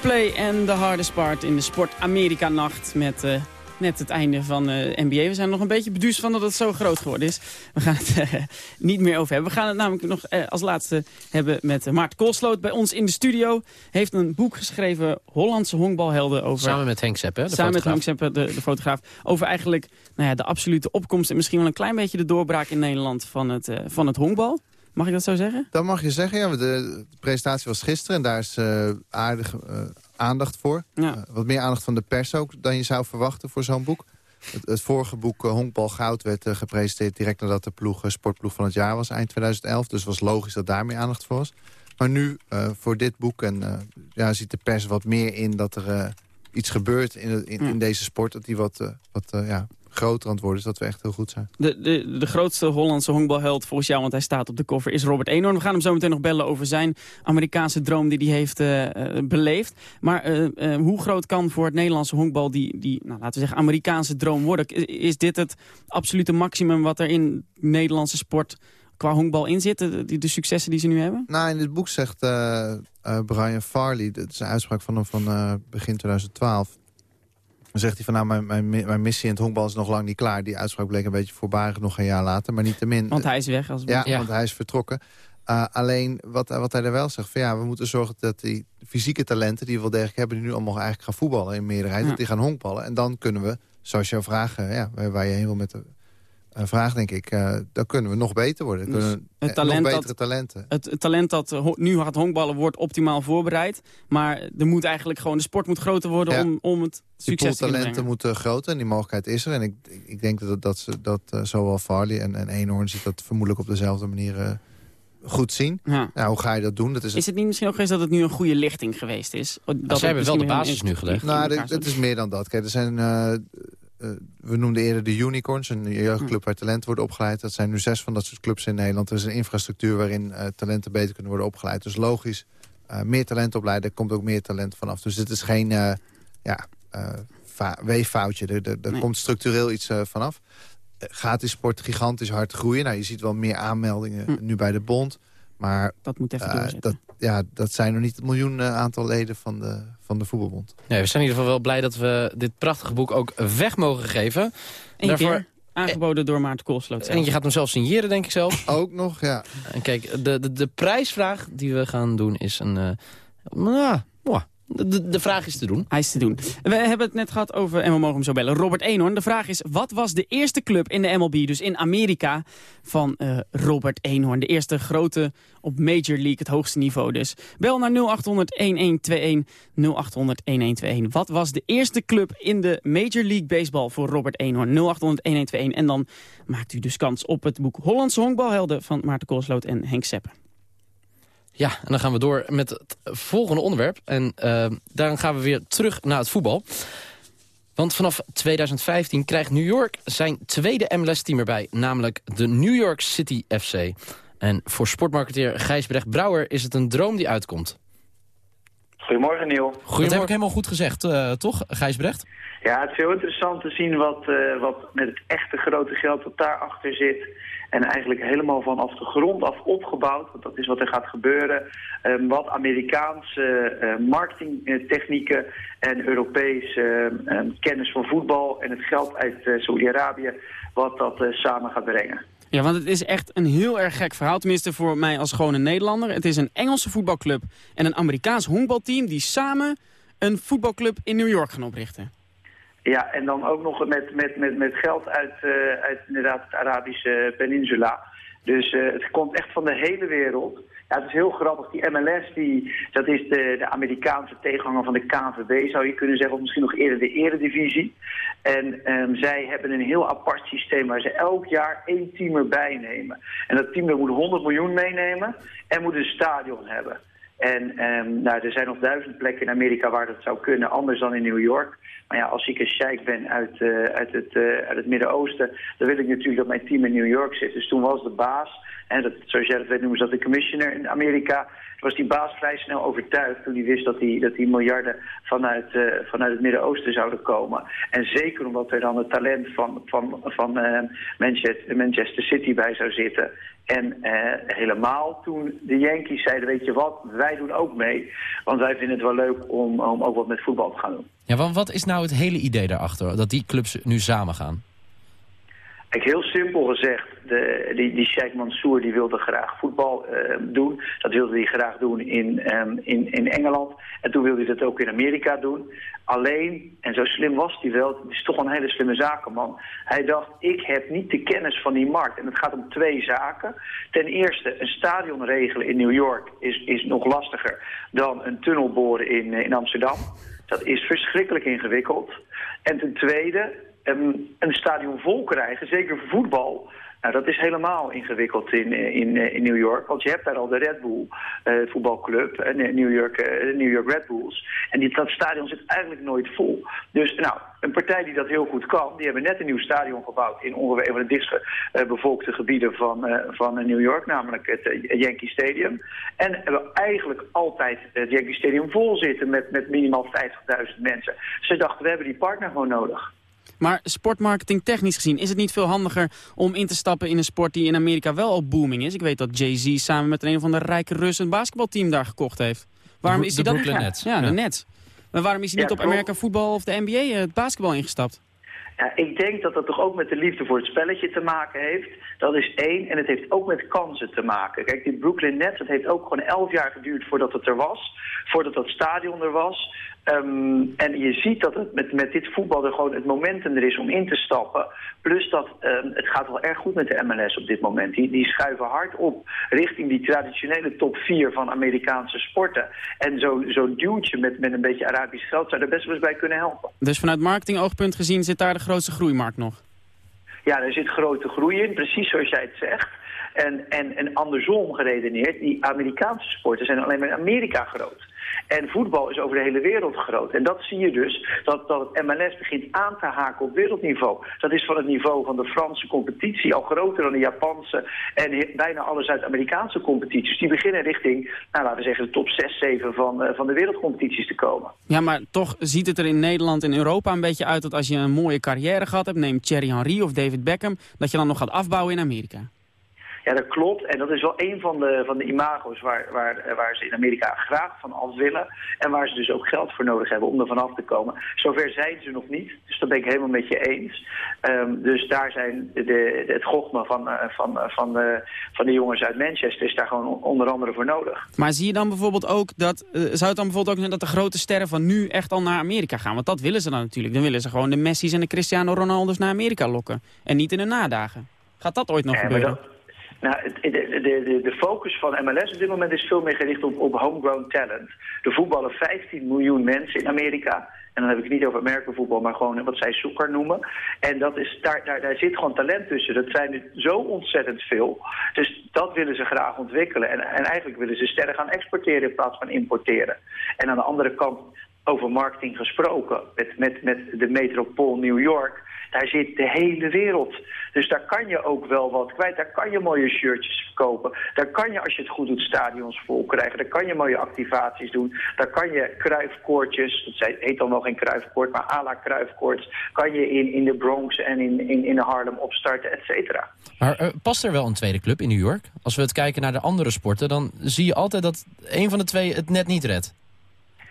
Coldplay en The Hardest Part in de Sport Amerika Nacht met... Uh, net het einde van uh, NBA. We zijn nog een beetje beduusd van dat het zo groot geworden is. We gaan het uh, niet meer over hebben. We gaan het namelijk nog als laatste hebben met Maart Koolsloot bij ons in de studio. Heeft een boek geschreven, Hollandse honkbalhelden. Over, samen met Henk Sepp, hè, de Samen fotograaf. met Henk Sepp, de, de, fotograaf. Over eigenlijk nou ja, de absolute opkomst en misschien wel een klein beetje de doorbraak in Nederland van het, van het honkbal. Mag ik dat zo zeggen? Dat mag je zeggen, ja. De, de presentatie was gisteren en daar is uh, aardig uh, aandacht voor. Ja. Uh, wat meer aandacht van de pers ook dan je zou verwachten voor zo'n boek. Het, het, vorige boek Honkbal Goud werd gepresenteerd direct nadat de ploeg, sportploeg van het jaar was eind 2011. Dus het was logisch dat daar meer aandacht voor was. Maar nu voor dit boek en, ja, ziet de pers wat meer in dat er iets gebeurt in, in, in, deze sport. Dat die wat, wat ja, groter aan het worden is, dat we echt heel goed zijn. De, de, de grootste Hollandse honkbalheld volgens jou, want hij staat op de cover, is Robert Eenhoorn. We gaan hem zo meteen nog bellen over zijn Amerikaanse droom die hij heeft uh, uh, beleefd. Maar uh, hoe groot kan voor het Nederlandse honkbal die, die nou, laten we zeggen, Amerikaanse droom worden? Is dit het absolute maximum wat er in Nederlandse sport qua honkbal in zit? De, de, successen die ze nu hebben? Nou, in dit boek zegt Brian Farley, dat is een uitspraak van hem van begin 2012... Dan zegt hij van nou, mijn, mijn, mijn, missie in het honkbal is nog lang niet klaar. Die uitspraak bleek een beetje voorbarig nog een jaar later. Maar niet te min. Want hij is weg. Als ja, ja, want hij is vertrokken. Uh, alleen wat, wat hij er wel zegt, van ja, we moeten zorgen dat die fysieke talenten... die we wel degelijk hebben, die nu allemaal eigenlijk gaan voetballen in meerderheid... Ja. dat die gaan honkballen. En dan kunnen we, zoals jouw vraag, uh, ja, waar je heen wil met de uh, vraag, denk ik... dan kunnen we nog beter worden. Dus kunnen het talent nog betere dat, talenten. Het, het, talent dat ho nu gaat honkballen wordt optimaal voorbereid. Maar er moet eigenlijk gewoon, de sport moet groter worden ja. om, om het succes te talenten moeten groter en die mogelijkheid is er. En ik, ik denk dat, dat, ze, dat uh, zowel Farley en, en Eenhoorn zich dat vermoedelijk op dezelfde manier uh, goed zien. Ja. Nou, hoe ga je dat doen? Dat is, is het niet misschien ook geweest dat het nu een goede lichting geweest is? Dat ze hebben wel de basis nu gelegd. Nou, het is meer dan dat. Kijk, er zijn... Uh, we noemden eerder de Unicorns, een jeugdclub waar talenten worden opgeleid. Dat zijn nu zes van dat soort clubs in Nederland. Er is een infrastructuur waarin uh, talenten beter kunnen worden opgeleid. Dus logisch, uh, meer talent opleiden, komt ook meer talent vanaf. Dus dit is geen ja, weeffoutje. Er, er, er nee. komt structureel iets vanaf. gaat die sport gigantisch hard groeien? Nou, je ziet wel meer aanmeldingen hm. nu bij de bond. Maar dat moet even doorzetten. Dat, ja, dat zijn nog niet het miljoen aantal leden van de, van de voetbalbond. Nee, we zijn in ieder geval wel blij dat we dit prachtige boek ook weg mogen geven. Eén Daarvoor... keer aangeboden door Maarten Koolsloot. En je gaat hem zelf signeren, denk ik zelf. Ook nog, ja. En kijk, de, de, de prijsvraag die we gaan doen is een... Uh, nou, de, vraag is te doen. Hij is te doen. We hebben het net gehad over, en we mogen hem zo bellen, Robert Eenhoorn. De vraag is, wat was de eerste club in de MLB, dus in Amerika, van uh, Robert Eenhoorn? De eerste grote op Major League, het hoogste niveau dus. Bel naar 0800-1121, 0800-1121. Wat was de eerste club in de Major League Baseball voor Robert Eenhoorn? 0800-1121. En dan maakt u dus kans op het boek Hollandse honkbalhelden van Maarten Koolsloot en Henk Seppen. Ja, en dan gaan we door met het volgende onderwerp. En uh, dan gaan we weer terug naar het voetbal. Want vanaf 2015 krijgt New York zijn tweede MLS-team erbij. Namelijk de New York City FC. En voor sportmarketeer Gijsbrecht Brouwer is het een droom die uitkomt. Goedemorgen, Neil. Goedemorgen. Dat heb ik helemaal goed gezegd, uh, toch, Gijsbrecht? Ja, het is heel interessant te zien wat, uh, wat met het echte grote geld dat daarachter zit... En eigenlijk helemaal vanaf de grond af opgebouwd, want dat is wat er gaat gebeuren. Um, wat Amerikaanse uh, marketingtechnieken en Europese uh, um, kennis van voetbal en het geld uit uh, Saudi-Arabië, wat dat samen gaat brengen. Ja, want het is echt een heel erg gek verhaal, tenminste voor mij als gewone Nederlander. Het is een Engelse voetbalclub en een Amerikaans honkbalteam die samen een voetbalclub in New York gaan oprichten. Ja, en dan ook nog met, met, met, met geld uit, uh, uit inderdaad het Arabische peninsula. Dus uh, het komt echt van de hele wereld. Ja, het is heel grappig. Die MLS, die, dat is de, de Amerikaanse tegenhanger van de KNVB, zou je kunnen zeggen. Of misschien nog eerder de eredivisie. En um, zij hebben een heel apart systeem waar ze elk jaar één team erbij nemen. En dat team moet 100 miljoen meenemen en moet een stadion hebben. En um, nou, er zijn nog duizend plekken in Amerika waar dat zou kunnen, anders dan in New York. Maar ja, als ik een sheik ben uit, uh, uit het, uh, uit het Midden-Oosten, dan wil ik natuurlijk dat mijn team in New York zit. Dus toen was de baas, en dat, zoals jij dat weet noemen ze dat de commissioner in Amerika, was die baas vrij snel overtuigd toen hij wist dat die, dat die miljarden vanuit, uh, vanuit het Midden-Oosten zouden komen. En zeker omdat er dan het talent van, van, van Manchester, Manchester City bij zou zitten. En eh, helemaal toen de Yankees zeiden, weet je wat, wij doen ook mee. Want wij vinden het wel leuk om, om ook wat met voetbal te gaan doen. Ja, want wat is nou het hele idee daarachter, dat die clubs nu samen gaan? Kijk, heel simpel gezegd, de, die, die Sheikh Mansour die wilde graag voetbal uh, doen. Dat wilde hij graag doen in, um, in, in Engeland. En toen wilde hij dat ook in Amerika doen. Alleen, en zo slim was hij wel, het is toch een hele slimme zakenman. Hij dacht, ik heb niet de kennis van die markt. En het gaat om twee zaken. Ten eerste, een stadion regelen in New York is, is nog lastiger dan een tunnel boren in, in Amsterdam. Dat is verschrikkelijk ingewikkeld. En ten tweede, een stadion vol krijgen, zeker voor voetbal... Nou, dat is helemaal ingewikkeld in, in, in New York. Want je hebt daar al de Red Bull uh, voetbalclub, New, York, uh, New York Red Bulls. En die, dat stadion zit eigenlijk nooit vol. Dus nou, een partij die dat heel goed kan, die hebben net een nieuw stadion gebouwd... in ongeveer een van de dichtst bevolkte gebieden van, van New York, namelijk het Yankee Stadium. En hebben eigenlijk altijd het Yankee Stadium vol zitten met, met minimaal 50.000 mensen. Ze dachten, we hebben die partner gewoon nodig. Maar sportmarketing technisch gezien, is het niet veel handiger om in te stappen in een sport die in Amerika wel al booming is? Ik weet dat Jay-Z samen met een van de rijke Russen een basketbalteam daar gekocht heeft. Waarom is hij dan? Brooklyn Nets. Ja, de Nets. Maar waarom is hij niet op Amerika voetbal of de NBA het basketbal ingestapt? Ja, ik denk dat dat toch ook met de liefde voor het spelletje te maken heeft. Dat is één. En het heeft ook met kansen te maken. Kijk, die Brooklyn Nets, het heeft ook gewoon elf jaar geduurd voordat het er was. Voordat dat stadion er was. Um, en je ziet dat het met, met dit voetbal er gewoon het momentum er is om in te stappen. Plus dat um, het gaat wel erg goed met de MLS op dit moment. Die, die schuiven hard op richting die traditionele top 4 van Amerikaanse sporten. En zo'n zo duwtje met, met een beetje Arabisch geld zou er best wel eens bij kunnen helpen. Dus vanuit marketingoogpunt gezien zit daar de grootste groeimarkt nog? Ja, er zit grote groei in, precies zoals jij het zegt. En, en, en andersom geredeneerd, die Amerikaanse sporten zijn alleen maar in Amerika groot. En voetbal is over de hele wereld groot. En dat zie je dus, dat, dat het MLS begint aan te haken op wereldniveau. Dat is van het niveau van de Franse competitie al groter dan de Japanse en bijna alle Zuid-Amerikaanse competities. Die beginnen richting, nou, laten we zeggen, de top 6, 7 van, uh, van de wereldcompetities te komen. Ja, maar toch ziet het er in Nederland en Europa een beetje uit dat als je een mooie carrière gehad hebt, neem Thierry Henry of David Beckham, dat je dan nog gaat afbouwen in Amerika. Ja, dat klopt. En dat is wel een van de, van de imago's waar, waar, waar ze in Amerika graag van af willen. En waar ze dus ook geld voor nodig hebben om er vanaf te komen. Zover zijn ze nog niet. Dus dat ben ik helemaal met je eens. Um, dus daar zijn de, de, het gochme van, uh, van, uh, van, uh, van de jongens uit Manchester is daar gewoon onder andere voor nodig. Maar zie je dan bijvoorbeeld ook dat, zou het dan bijvoorbeeld ook zijn dat de grote sterren van nu echt al naar Amerika gaan? Want dat willen ze dan natuurlijk. Dan willen ze gewoon de Messi's en de Cristiano Ronaldo's naar Amerika lokken. En niet in de nadagen. Gaat dat ooit nog ja, gebeuren? Nou, de, de, de, focus van MLS op dit moment is veel meer gericht op, homegrown talent. Er voetballen 15 miljoen mensen in Amerika. En dan heb ik het niet over Amerika-voetbal, maar gewoon wat zij zoeker noemen. En dat is, daar, daar, daar zit gewoon talent tussen. Dat zijn er zo ontzettend veel. Dus dat willen ze graag ontwikkelen. En, en eigenlijk willen ze sterren gaan exporteren in plaats van importeren. En aan de andere kant, over marketing gesproken, met, met, met de metropool New York daar zit de hele wereld. Dus daar kan je ook wel wat kwijt. Daar kan je mooie shirtjes verkopen. Daar kan je, als je het goed doet, stadions vol krijgen. Daar kan je mooie activaties doen. Daar kan je kruifkoortjes, dat heet dan nog geen kruifkoort, maar à la kruifkoorts, kan je in, in de Bronx en in, in, in Harlem opstarten, et cetera. Maar uh, past er wel een tweede club in New York? Als we het kijken naar de andere sporten, dan zie je altijd dat een van de twee het net niet redt.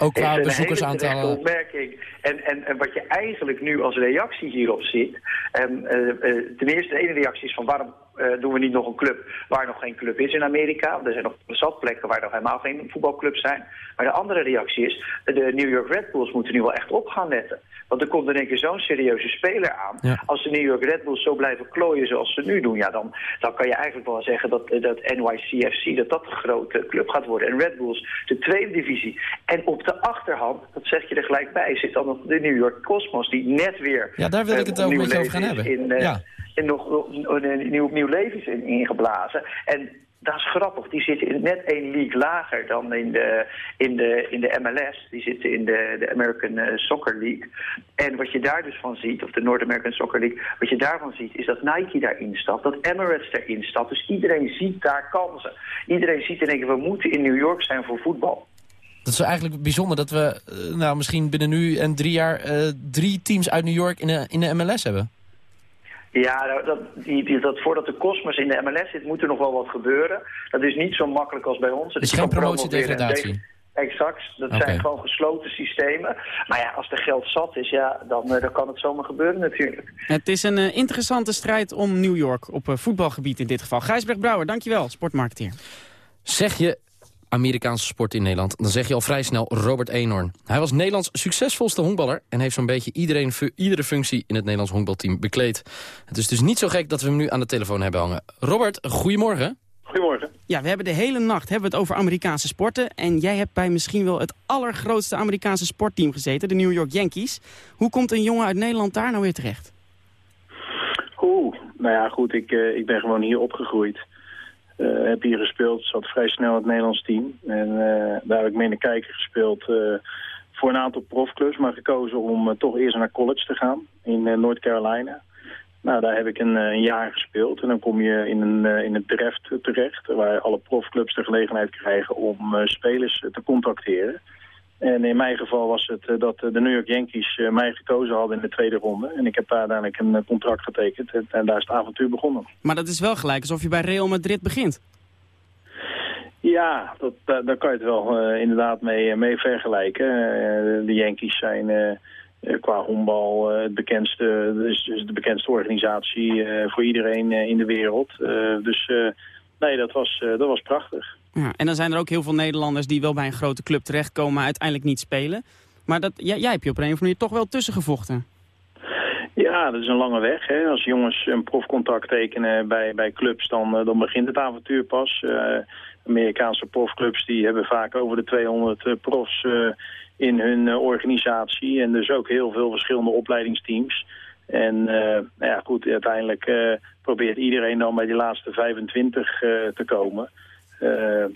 Ook qua bezoekersaantallen. Opmerking. En, en, en wat je eigenlijk nu als reactie hierop ziet... Um, uh, uh, ten eerste de ene reactie is van waarom uh, doen we niet nog een club waar nog geen club is in Amerika. Er zijn nog zat plekken waar nog helemaal geen voetbalclubs zijn. Maar de andere reactie is, de New York Red Bulls moeten nu wel echt op gaan letten. Want er komt in één keer zo'n serieuze speler aan. Ja. Als de New York Red Bulls zo blijven klooien zoals ze nu doen... Ja, dan, dan kan je eigenlijk wel zeggen dat, dat NYCFC dat dat een grote club gaat worden. En Red Bulls de tweede divisie. En op de achterhand, dat zeg je er gelijk bij, zit dan nog de New York Cosmos... die net weer... Ja, daar wil ik het ook een beetje over gaan hebben. In, uh, ja. In nog, een nieuw, nieuw leven is in, ingeblazen. En dat is grappig. Die zitten net één league lager dan in de, in de, in de MLS. Die zitten in de, de American uh, Soccer League. En wat je daar dus van ziet, of de North American Soccer League... wat je daarvan ziet, is dat Nike daarin stapt, dat Emirates daarin stapt. Dus iedereen ziet daar kansen. Iedereen ziet en denkt, we moeten in New York zijn voor voetbal. Dat is eigenlijk bijzonder dat we uh, nou, misschien binnen nu en drie jaar... Uh, drie teams uit New York in de, in de MLS hebben. Ja, nou, dat, die, die, dat voordat de Cosmos in de MLS zit, moet er nog wel wat gebeuren. Dat is niet zo makkelijk als bij ons. Het is geen promotie-degradatie? Exact, dat zijn gewoon gesloten systemen. Maar ja, als er geld zat is, ja, dan, dan kan het zomaar gebeuren natuurlijk. Het is een uh, interessante strijd om New York, op uh, voetbalgebied in dit geval. Gijsberg Brouwer, dankjewel, sportmarketeer. Zeg je Amerikaanse sport in Nederland... dan zeg je al vrij snel Robert Eenhoorn. Hij was Nederlands succesvolste honkballer... en heeft zo'n beetje iedereen, iedere functie in het Nederlands honkbalteam bekleed. Het is dus niet zo gek dat we hem nu aan de telefoon hebben hangen. Robert, goedemorgen. Goedemorgen. Ja, we hebben de hele nacht hebben we het over Amerikaanse sporten. En jij hebt bij misschien wel het allergrootste Amerikaanse sportteam gezeten, de New York Yankees. Hoe komt een jongen uit Nederland daar nou weer terecht? Oeh, nou ja, goed, ik, uh, ik ben gewoon hier opgegroeid. Uh, heb hier gespeeld, zat vrij snel in het Nederlands team. En uh, daar heb ik mee in de kijker gespeeld voor een aantal profclubs, maar gekozen om toch eerst naar college te gaan in North Carolina. Nou, daar heb ik een, een, jaar gespeeld. En dan kom je in een, in een draft terecht... waar alle profclubs de gelegenheid krijgen om spelers te contacteren. En in mijn geval was het uh, dat de New York Yankees uh, mij gekozen hadden in de tweede ronde. En ik heb daar uiteindelijk een contract getekend. En, daar is het avontuur begonnen. Maar dat is wel gelijk alsof je bij Real Madrid begint. Ja, dat, daar, daar kan je het wel inderdaad mee, mee vergelijken. de Yankees zijn qua honkbal het bekendste, dus, dus de bekendste organisatie voor iedereen in de wereld. dus nee, dat was, dat was prachtig. Ja, en dan zijn er ook heel veel Nederlanders die wel bij een grote club terechtkomen, maar uiteindelijk niet spelen. Maar dat, jij, jij hebt je op een of andere manier toch wel tussen gevochten. Ja, dat is een lange weg. Hè. Als jongens een profcontact tekenen bij, bij clubs, dan, dan begint het avontuur pas. Uh, Amerikaanse profclubs die hebben vaak over de 200 profs uh, in hun organisatie. En dus ook heel veel verschillende opleidingsteams. En ja, goed, uiteindelijk probeert iedereen dan bij die laatste 25 te komen. Uh,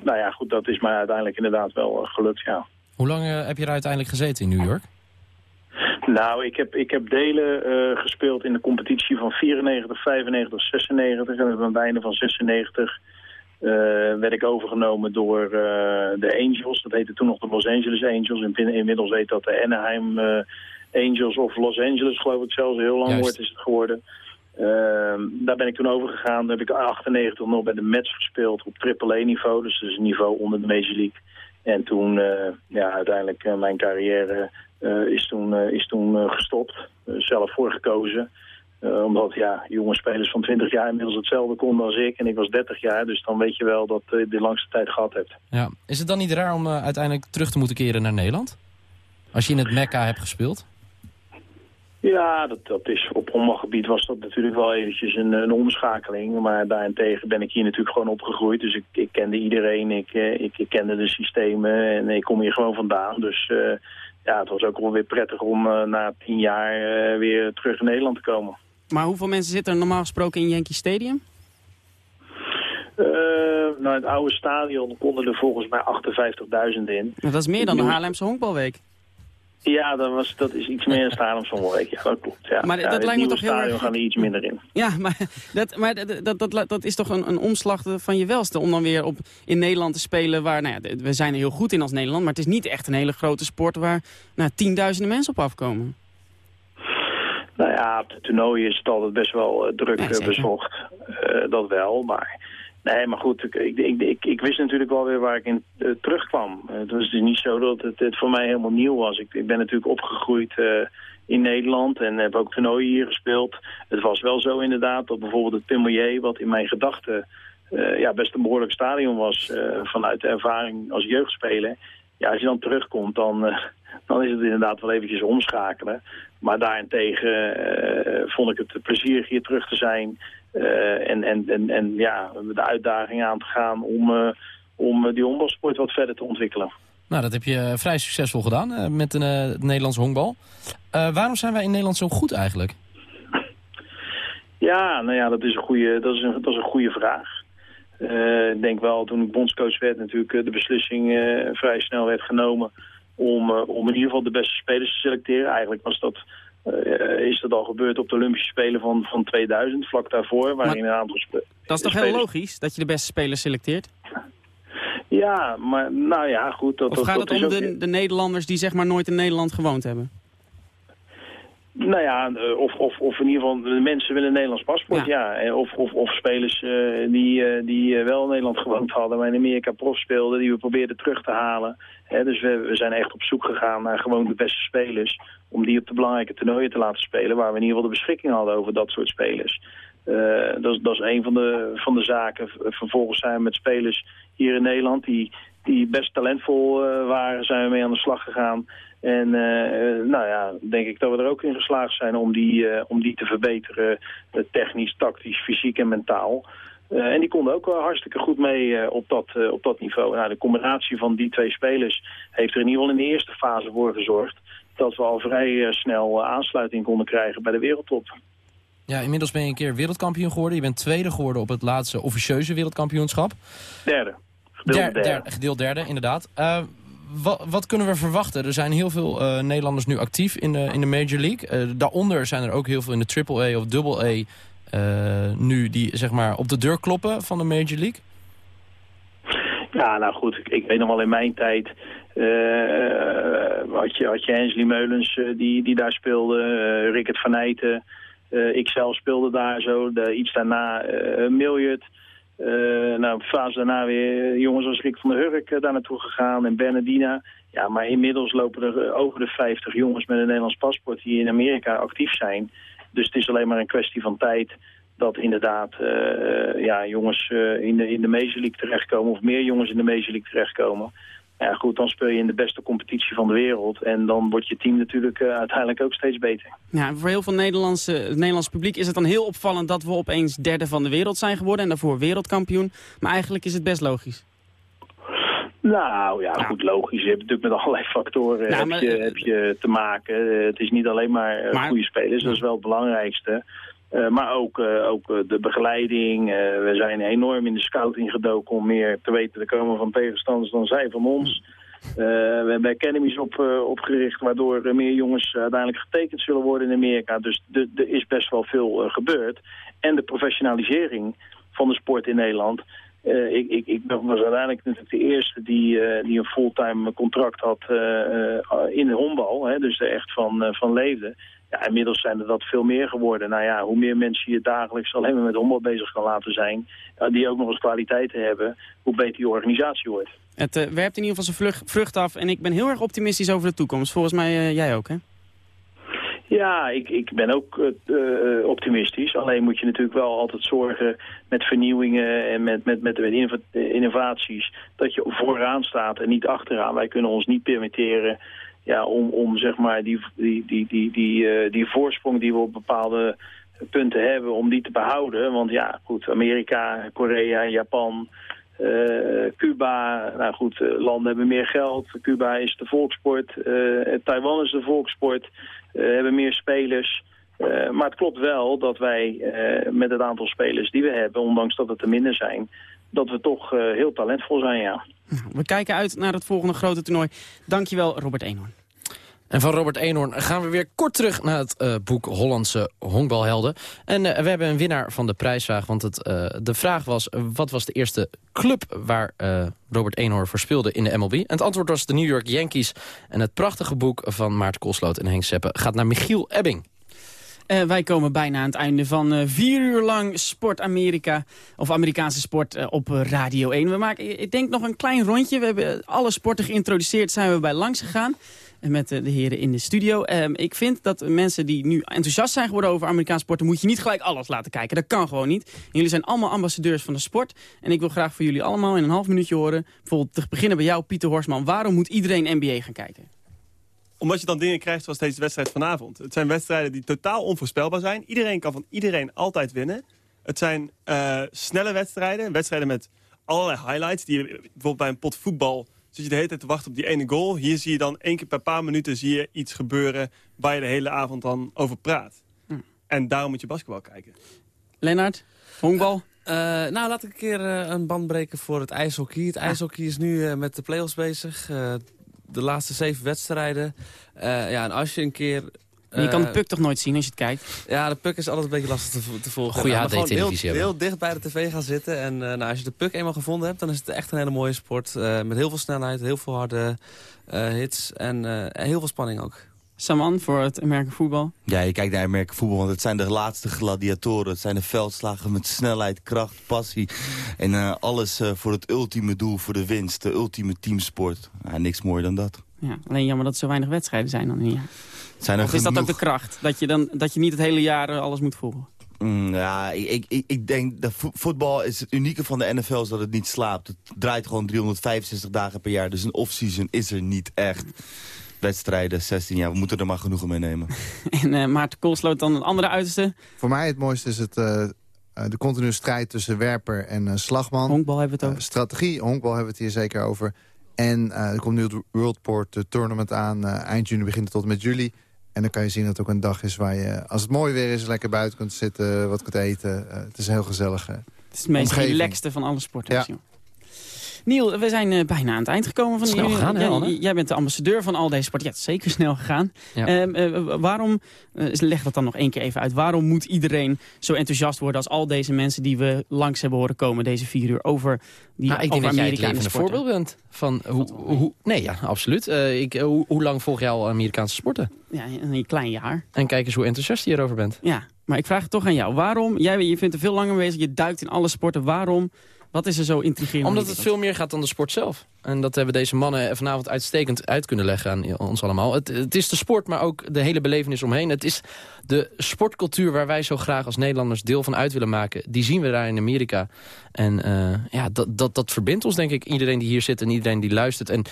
nou ja, goed, dat is mij uiteindelijk inderdaad wel uh, gelukt, ja. Hoe lang uh, heb je er uiteindelijk gezeten in New York? Nou, ik heb, ik heb delen gespeeld in de competitie van 94, 95, 96. En aan het einde van 96 werd ik overgenomen door de Angels. Dat heette toen nog de Los Angeles Angels. Inmiddels heet dat de Anaheim Angels of Los Angeles, geloof ik zelfs. Heel lang woord is het geworden. Uh, daar ben ik toen overgegaan. Daar heb ik 98 nog bij de Mets gespeeld op triple-E-niveau. Dus dat een niveau onder de Major League. En toen, uh, ja, uiteindelijk uh, mijn carrière uh, is toen, is toen gestopt. zelf voorgekozen. omdat, ja, jonge spelers van 20 jaar inmiddels hetzelfde konden als ik. En ik was 30 jaar, dus dan weet je wel dat je de langste tijd gehad hebt. Ja. Is het dan niet raar om uiteindelijk terug te moeten keren naar Nederland? Als je in het Mekka hebt gespeeld? Ja, dat, dat is, op honkbalgebied was dat natuurlijk wel eventjes een, een omschakeling. Maar daarentegen ben ik hier natuurlijk gewoon opgegroeid. Dus ik, ik kende iedereen, ik, ik, ik, kende de systemen en ik kom hier gewoon vandaan. Dus uh, ja, het was ook wel weer prettig om uh, na tien jaar uh, weer terug in Nederland te komen. Maar hoeveel mensen zitten er normaal gesproken in Yankee Stadium? nou, het oude stadion konden er volgens mij 58.000 in. dat is meer dan de Haarlemse honkbalweek. Ja, dat, was, dat is iets meer een stadion van week. Ja, dat klopt. Ja. Maar ja, dat lijkt me toch heel erg... gaan er iets minder in. Ja, maar dat, maar dat, dat, dat, dat is toch een, een omslag van je welste om dan weer op, in Nederland te spelen waar, nou ja, we zijn er heel goed in als Nederland, maar het is niet echt een hele grote sport waar nou, tienduizenden mensen op afkomen. Nou ja, op de toernooien is het altijd best wel uh, druk ja, bezocht. Uh, dat wel, maar... Nee, maar goed, ik, ik, ik, ik, wist natuurlijk wel weer waar ik in uh, terugkwam. Uh, het was dus niet zo dat het, het, voor mij helemaal nieuw was. Ik, ik ben natuurlijk opgegroeid uh, in Nederland en heb ook toernooien hier gespeeld. Het was wel zo inderdaad dat bijvoorbeeld het Pimelier, wat in mijn gedachten ja, best een behoorlijk stadion was vanuit de ervaring als jeugdspeler. Ja, als je dan terugkomt, dan, dan is het inderdaad wel eventjes omschakelen. Maar daarentegen vond ik het plezierig hier terug te zijn... Uh, en, en, en, en ja, de uitdaging aan te gaan om, uh, om die honkbalsport wat verder te ontwikkelen. Nou, dat heb je vrij succesvol gedaan met de, het Nederlands honkbal. waarom zijn wij in Nederland zo goed eigenlijk? Ja, nou ja, dat is een goede, dat is een, dat is een goede vraag. ik denk wel, toen ik bondscoach werd, natuurlijk de beslissing vrij snel werd genomen om, om in ieder geval de beste spelers te selecteren. Eigenlijk was dat uh, is dat al gebeurd op de Olympische Spelen van, van 2000, vlak daarvoor. Waarin een aantal dat is toch heel logisch, dat je de beste spelers selecteert? Ja, maar nou ja, goed. Dat, of gaat dat, het om de, de Nederlanders die zeg maar nooit in Nederland gewoond hebben? Nou ja, eh, of, of, of in ieder geval de mensen willen een Nederlands paspoort, ja. Of, of, of spelers uh, die, uh, die wel in Nederland gewoond hadden, maar in Amerika prof speelden, die we probeerden terug te halen. dus we, we zijn echt op zoek gegaan naar gewoon de beste spelers, om die op de belangrijke toernooien te laten spelen, waar we in ieder geval de beschikking hadden over dat soort spelers. dat, is, dat is een van de, van de zaken. Vervolgens zijn we met spelers hier in Nederland die, die best talentvol waren, zijn we mee aan de slag gegaan. En uh, nou ja, denk ik dat we er ook in geslaagd zijn om die, om die te verbeteren. Technisch, tactisch, fysiek en mentaal. en die konden ook hartstikke goed mee op, dat, op dat niveau. Nou, de combinatie van die twee spelers heeft er in ieder geval in de eerste fase voor gezorgd... dat we al vrij snel aansluiting konden krijgen bij de wereldtop. Ja, inmiddels ben je een keer wereldkampioen geworden. Je bent tweede geworden op het laatste officieuze wereldkampioenschap. Derde. Gedeeld derde. derde. Gedeeld derde, inderdaad wat, wat, kunnen we verwachten? Er zijn heel veel uh, Nederlanders nu actief in de, in de Major League. Uh, daaronder zijn er ook heel veel in de Triple A of Double A nu die zeg maar op de deur kloppen van de Major League. Ja, nou goed, ik, ik weet nog wel in mijn tijd had, je, had je Hensley Meulens die, die daar speelde, Rickert van Eyten, ik zelf speelde daar zo, de, iets daarna Miljut. Uh, nou, fase daarna weer jongens als Rick van der Hurk daar naartoe gegaan en Bernardina. Ja, maar inmiddels lopen er over de 50 jongens met een Nederlands paspoort die in Amerika actief zijn. Dus het is alleen maar een kwestie van tijd dat inderdaad ja, jongens in, de, in de Major League terechtkomen of meer jongens in de Major League terechtkomen. Ja goed, dan speel je in de beste competitie van de wereld. En dan wordt je team natuurlijk uh, uiteindelijk ook steeds beter. Ja, voor heel veel Nederlandse, het Nederlands publiek is het dan heel opvallend... dat we opeens derde van de wereld zijn geworden en daarvoor wereldkampioen. Maar eigenlijk is het best logisch. Nou ja, goed, logisch. Je hebt natuurlijk met allerlei factoren nou, heb, je, heb je te maken. het is niet alleen maar, maar goede spelers, dat is wel het belangrijkste. Uh, maar ook, uh, ook uh, de begeleiding. we zijn enorm in de scouting gedoken om meer te weten te komen van tegenstanders dan zij van ons. we hebben academies op, opgericht waardoor meer jongens uiteindelijk getekend zullen worden in Amerika. Dus er is best wel veel gebeurd. En de professionalisering van de sport in Nederland. Ik, ik, ik, was uiteindelijk natuurlijk de eerste die, die een fulltime contract had in de honkbal. Hè, dus er echt van, van leefde. Ja, inmiddels zijn er dat veel meer geworden. Nou ja, hoe meer mensen je dagelijks alleen maar met honkbal bezig kan laten zijn... die ook nog eens kwaliteiten hebben, hoe beter je organisatie wordt. Het werpt in ieder geval zijn vrucht af en ik ben heel erg optimistisch over de toekomst. Volgens mij jij ook, hè? Ja, ik, ik ben ook uh, optimistisch. Alleen moet je natuurlijk wel altijd zorgen met vernieuwingen en met, met, met, met innovaties... dat je vooraan staat en niet achteraan. Wij kunnen ons niet permitteren ja, om, om zeg maar die, die, die, die, die, die voorsprong die we op bepaalde punten hebben, om die te behouden. Want ja, goed, Amerika, Korea, Japan, uh, Cuba, nou goed, uh, landen hebben meer geld. Cuba is de volkssport, Taiwan is de volkssport, hebben meer spelers. maar het klopt wel dat wij met het aantal spelers die we hebben, ondanks dat het er minder zijn, dat we toch heel talentvol zijn, ja. We kijken uit naar het volgende grote toernooi. Dankjewel, Robert Eenhoorn. En van Robert Eenhoorn gaan we weer kort terug naar het uh, boek Hollandse honkbalhelden. En uh, we hebben een winnaar van de prijsvraag. Want het, uh, de vraag was, wat was de eerste club waar Robert Eenhoorn voor speelde in de MLB? En het antwoord was de New York Yankees. En het prachtige boek van Maarten Kosloot en Henk Seppen gaat naar Michiel Ebbing. Wij komen bijna aan het einde van vier uur lang Sport Amerika. Of Amerikaanse sport op Radio 1. We maken, ik denk nog een klein rondje. We hebben alle sporten geïntroduceerd. Zijn we bij langs gegaan. Met de heren in de studio. Ehm, ik vind dat mensen die nu enthousiast zijn geworden over Amerikaanse sporten... moet je niet gelijk alles laten kijken. Dat kan gewoon niet. jullie zijn allemaal ambassadeurs van de sport. En ik wil graag voor jullie allemaal in een half minuutje horen... bijvoorbeeld te beginnen bij jou, Pieter Horsman. Waarom moet iedereen NBA gaan kijken? omdat je dan dingen krijgt zoals deze wedstrijd vanavond. Het zijn wedstrijden die totaal onvoorspelbaar zijn. Iedereen kan van iedereen altijd winnen. Het zijn uh, snelle wedstrijden. Wedstrijden met allerlei highlights. Die, bijvoorbeeld bij een pot voetbal zit je de hele tijd te wachten op die ene goal. Hier zie je dan één keer per paar minuten zie je iets gebeuren... waar je de hele avond dan over praat. Hm. En daarom moet je basketbal kijken. Lennart, honkbal? Uh, nou, laat ik een keer uh, een band breken voor het ijshockey. Het ijshockey is nu met de play-offs bezig de laatste zeven wedstrijden. Uh, ja, en als je een keer... je kan de eh, puk toch nooit zien als je het kijkt? Ja, de puk is altijd een beetje lastig te, te volgen. Goeie HD-televisie heel, heel, dicht bij de tv gaan zitten. En uh, nou, als je de puk eenmaal gevonden hebt, dan is het echt een hele mooie sport. met heel veel snelheid, heel veel harde hits en heel veel spanning ook. Saman, voor het Amerikaanse voetbal? Ja, je kijkt naar Amerikaanse voetbal, want het zijn de laatste gladiatoren. Het zijn de veldslagen met snelheid, kracht, passie. En uh, alles uh, voor het ultieme doel, voor de winst. De ultieme teamsport. Ja, niks mooier dan dat. Ja, alleen jammer dat er zo weinig wedstrijden zijn dan in een jaar. Zijn er of is dat ook de kracht? Dat je, dan, dat je niet het hele jaar alles moet volgen? Mm, ja, ik, ik, ik denk dat voetbal is het unieke van de NFL is dat het niet slaapt. Het draait gewoon 365 dagen per jaar. Dus een off-season is er niet echt. Wedstrijden, 16 jaar, we moeten er maar genoegen mee nemen. en uh, Maarten Koolsloot dan een andere uiterste? Voor mij het mooiste is het, uh, de continue strijd tussen werper en uh, slagman. Honkbal hebben we het over. strategie, honkbal hebben we het hier zeker over. En er komt nu het Worldport Tournament aan. eind juni begint het tot met juli. En dan kan je zien dat het ook een dag is waar je, als het mooi weer is... lekker buiten kunt zitten, wat kunt eten. Het is heel gezellig Het is het meest relaxte van alle sporten. Ja. Niel, we zijn uh, bijna aan het eind gekomen. Van snel gegaan, hè, Jij bent de ambassadeur van al deze sporten. Ja, zeker snel gegaan. Ja. Uh, waarom, leg dat dan nog één keer even uit. Waarom moet iedereen zo enthousiast worden als al deze mensen die we langs hebben horen komen deze vier uur over die nou, ik denk over dat Amerika jij het een voorbeeld bent. Van hoe, hoe, nee, ja, absoluut. ik, hoe, hoe lang volg jij al Amerikaanse sporten? Ja, een klein jaar. En kijk eens hoe enthousiast je hierover bent. Ja, maar ik vraag het toch aan jou. Waarom, jij je vindt er veel langer bezig, je duikt in alle sporten. Waarom wat is er zo intrigerend? Omdat het veel meer gaat dan de sport zelf. En dat hebben deze mannen vanavond uitstekend uit kunnen leggen aan ons allemaal. Het, het, is de sport, maar ook de hele belevenis omheen. Het is de sportcultuur waar wij zo graag als Nederlanders deel van uit willen maken. Die zien we daar in Amerika. En uh, ja, dat, dat, dat verbindt ons, denk ik. Iedereen die hier zit en iedereen die luistert. En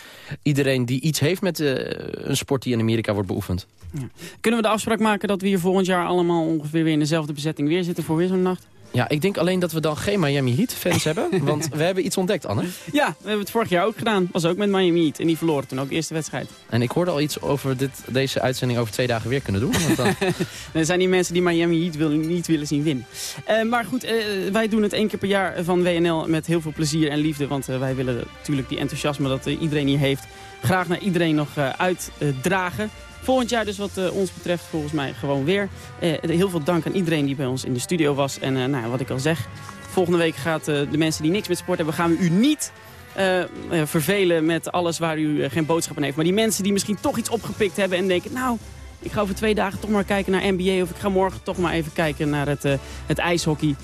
iedereen die iets heeft met uh, een sport die in Amerika wordt beoefend. Ja. Kunnen we de afspraak maken dat we hier volgend jaar allemaal ongeveer weer in dezelfde bezetting weer zitten voor weer zo'n nacht? Ja, ik denk alleen dat we dan geen Miami Heat fans hebben. Want we hebben iets ontdekt, Anne. Ja, we hebben het vorig jaar ook gedaan. Was ook met Miami Heat. En die verloren toen ook de eerste wedstrijd. En ik hoorde al iets over dit, deze uitzending over twee dagen weer kunnen doen. Want dan... er zijn die mensen die Miami Heat wil, niet willen zien winnen. Uh, maar goed, uh, wij doen het één keer per jaar van WNL met heel veel plezier en liefde. Want uh, wij willen natuurlijk die enthousiasme dat iedereen hier heeft... graag naar iedereen nog uitdragen. Volgend jaar dus wat uh, ons betreft volgens mij gewoon weer. Uh, heel veel dank aan iedereen die bij ons in de studio was. En uh, nou, wat ik al zeg, volgende week gaat de mensen die niks met sport hebben... gaan we u niet vervelen met alles waar u geen boodschap aan heeft. Maar die mensen die misschien toch iets opgepikt hebben en denken... nou, ik ga over twee dagen toch maar kijken naar NBA... of ik ga morgen toch maar even kijken naar het, het ijshockey...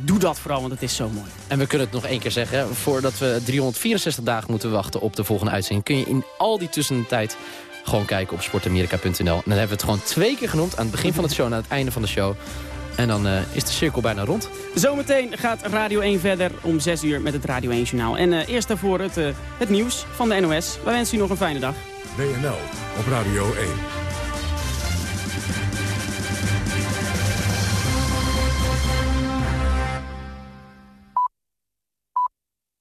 doe dat vooral, want het is zo mooi. En we kunnen het nog één keer zeggen. Voordat we 364 dagen moeten wachten op de volgende uitzending... kun je in al die tussentijd gewoon kijken op sportamerika.nl. En dan hebben we het gewoon twee keer genoemd. Aan het begin van het show en aan het einde van de show. En dan uh, is de cirkel bijna rond. Zometeen gaat Radio 1 verder om 6 uur met het Radio 1 Journaal. En uh, eerst daarvoor het, uh, het nieuws van de NOS. Wij wensen u nog een fijne dag. WNL op Radio 1.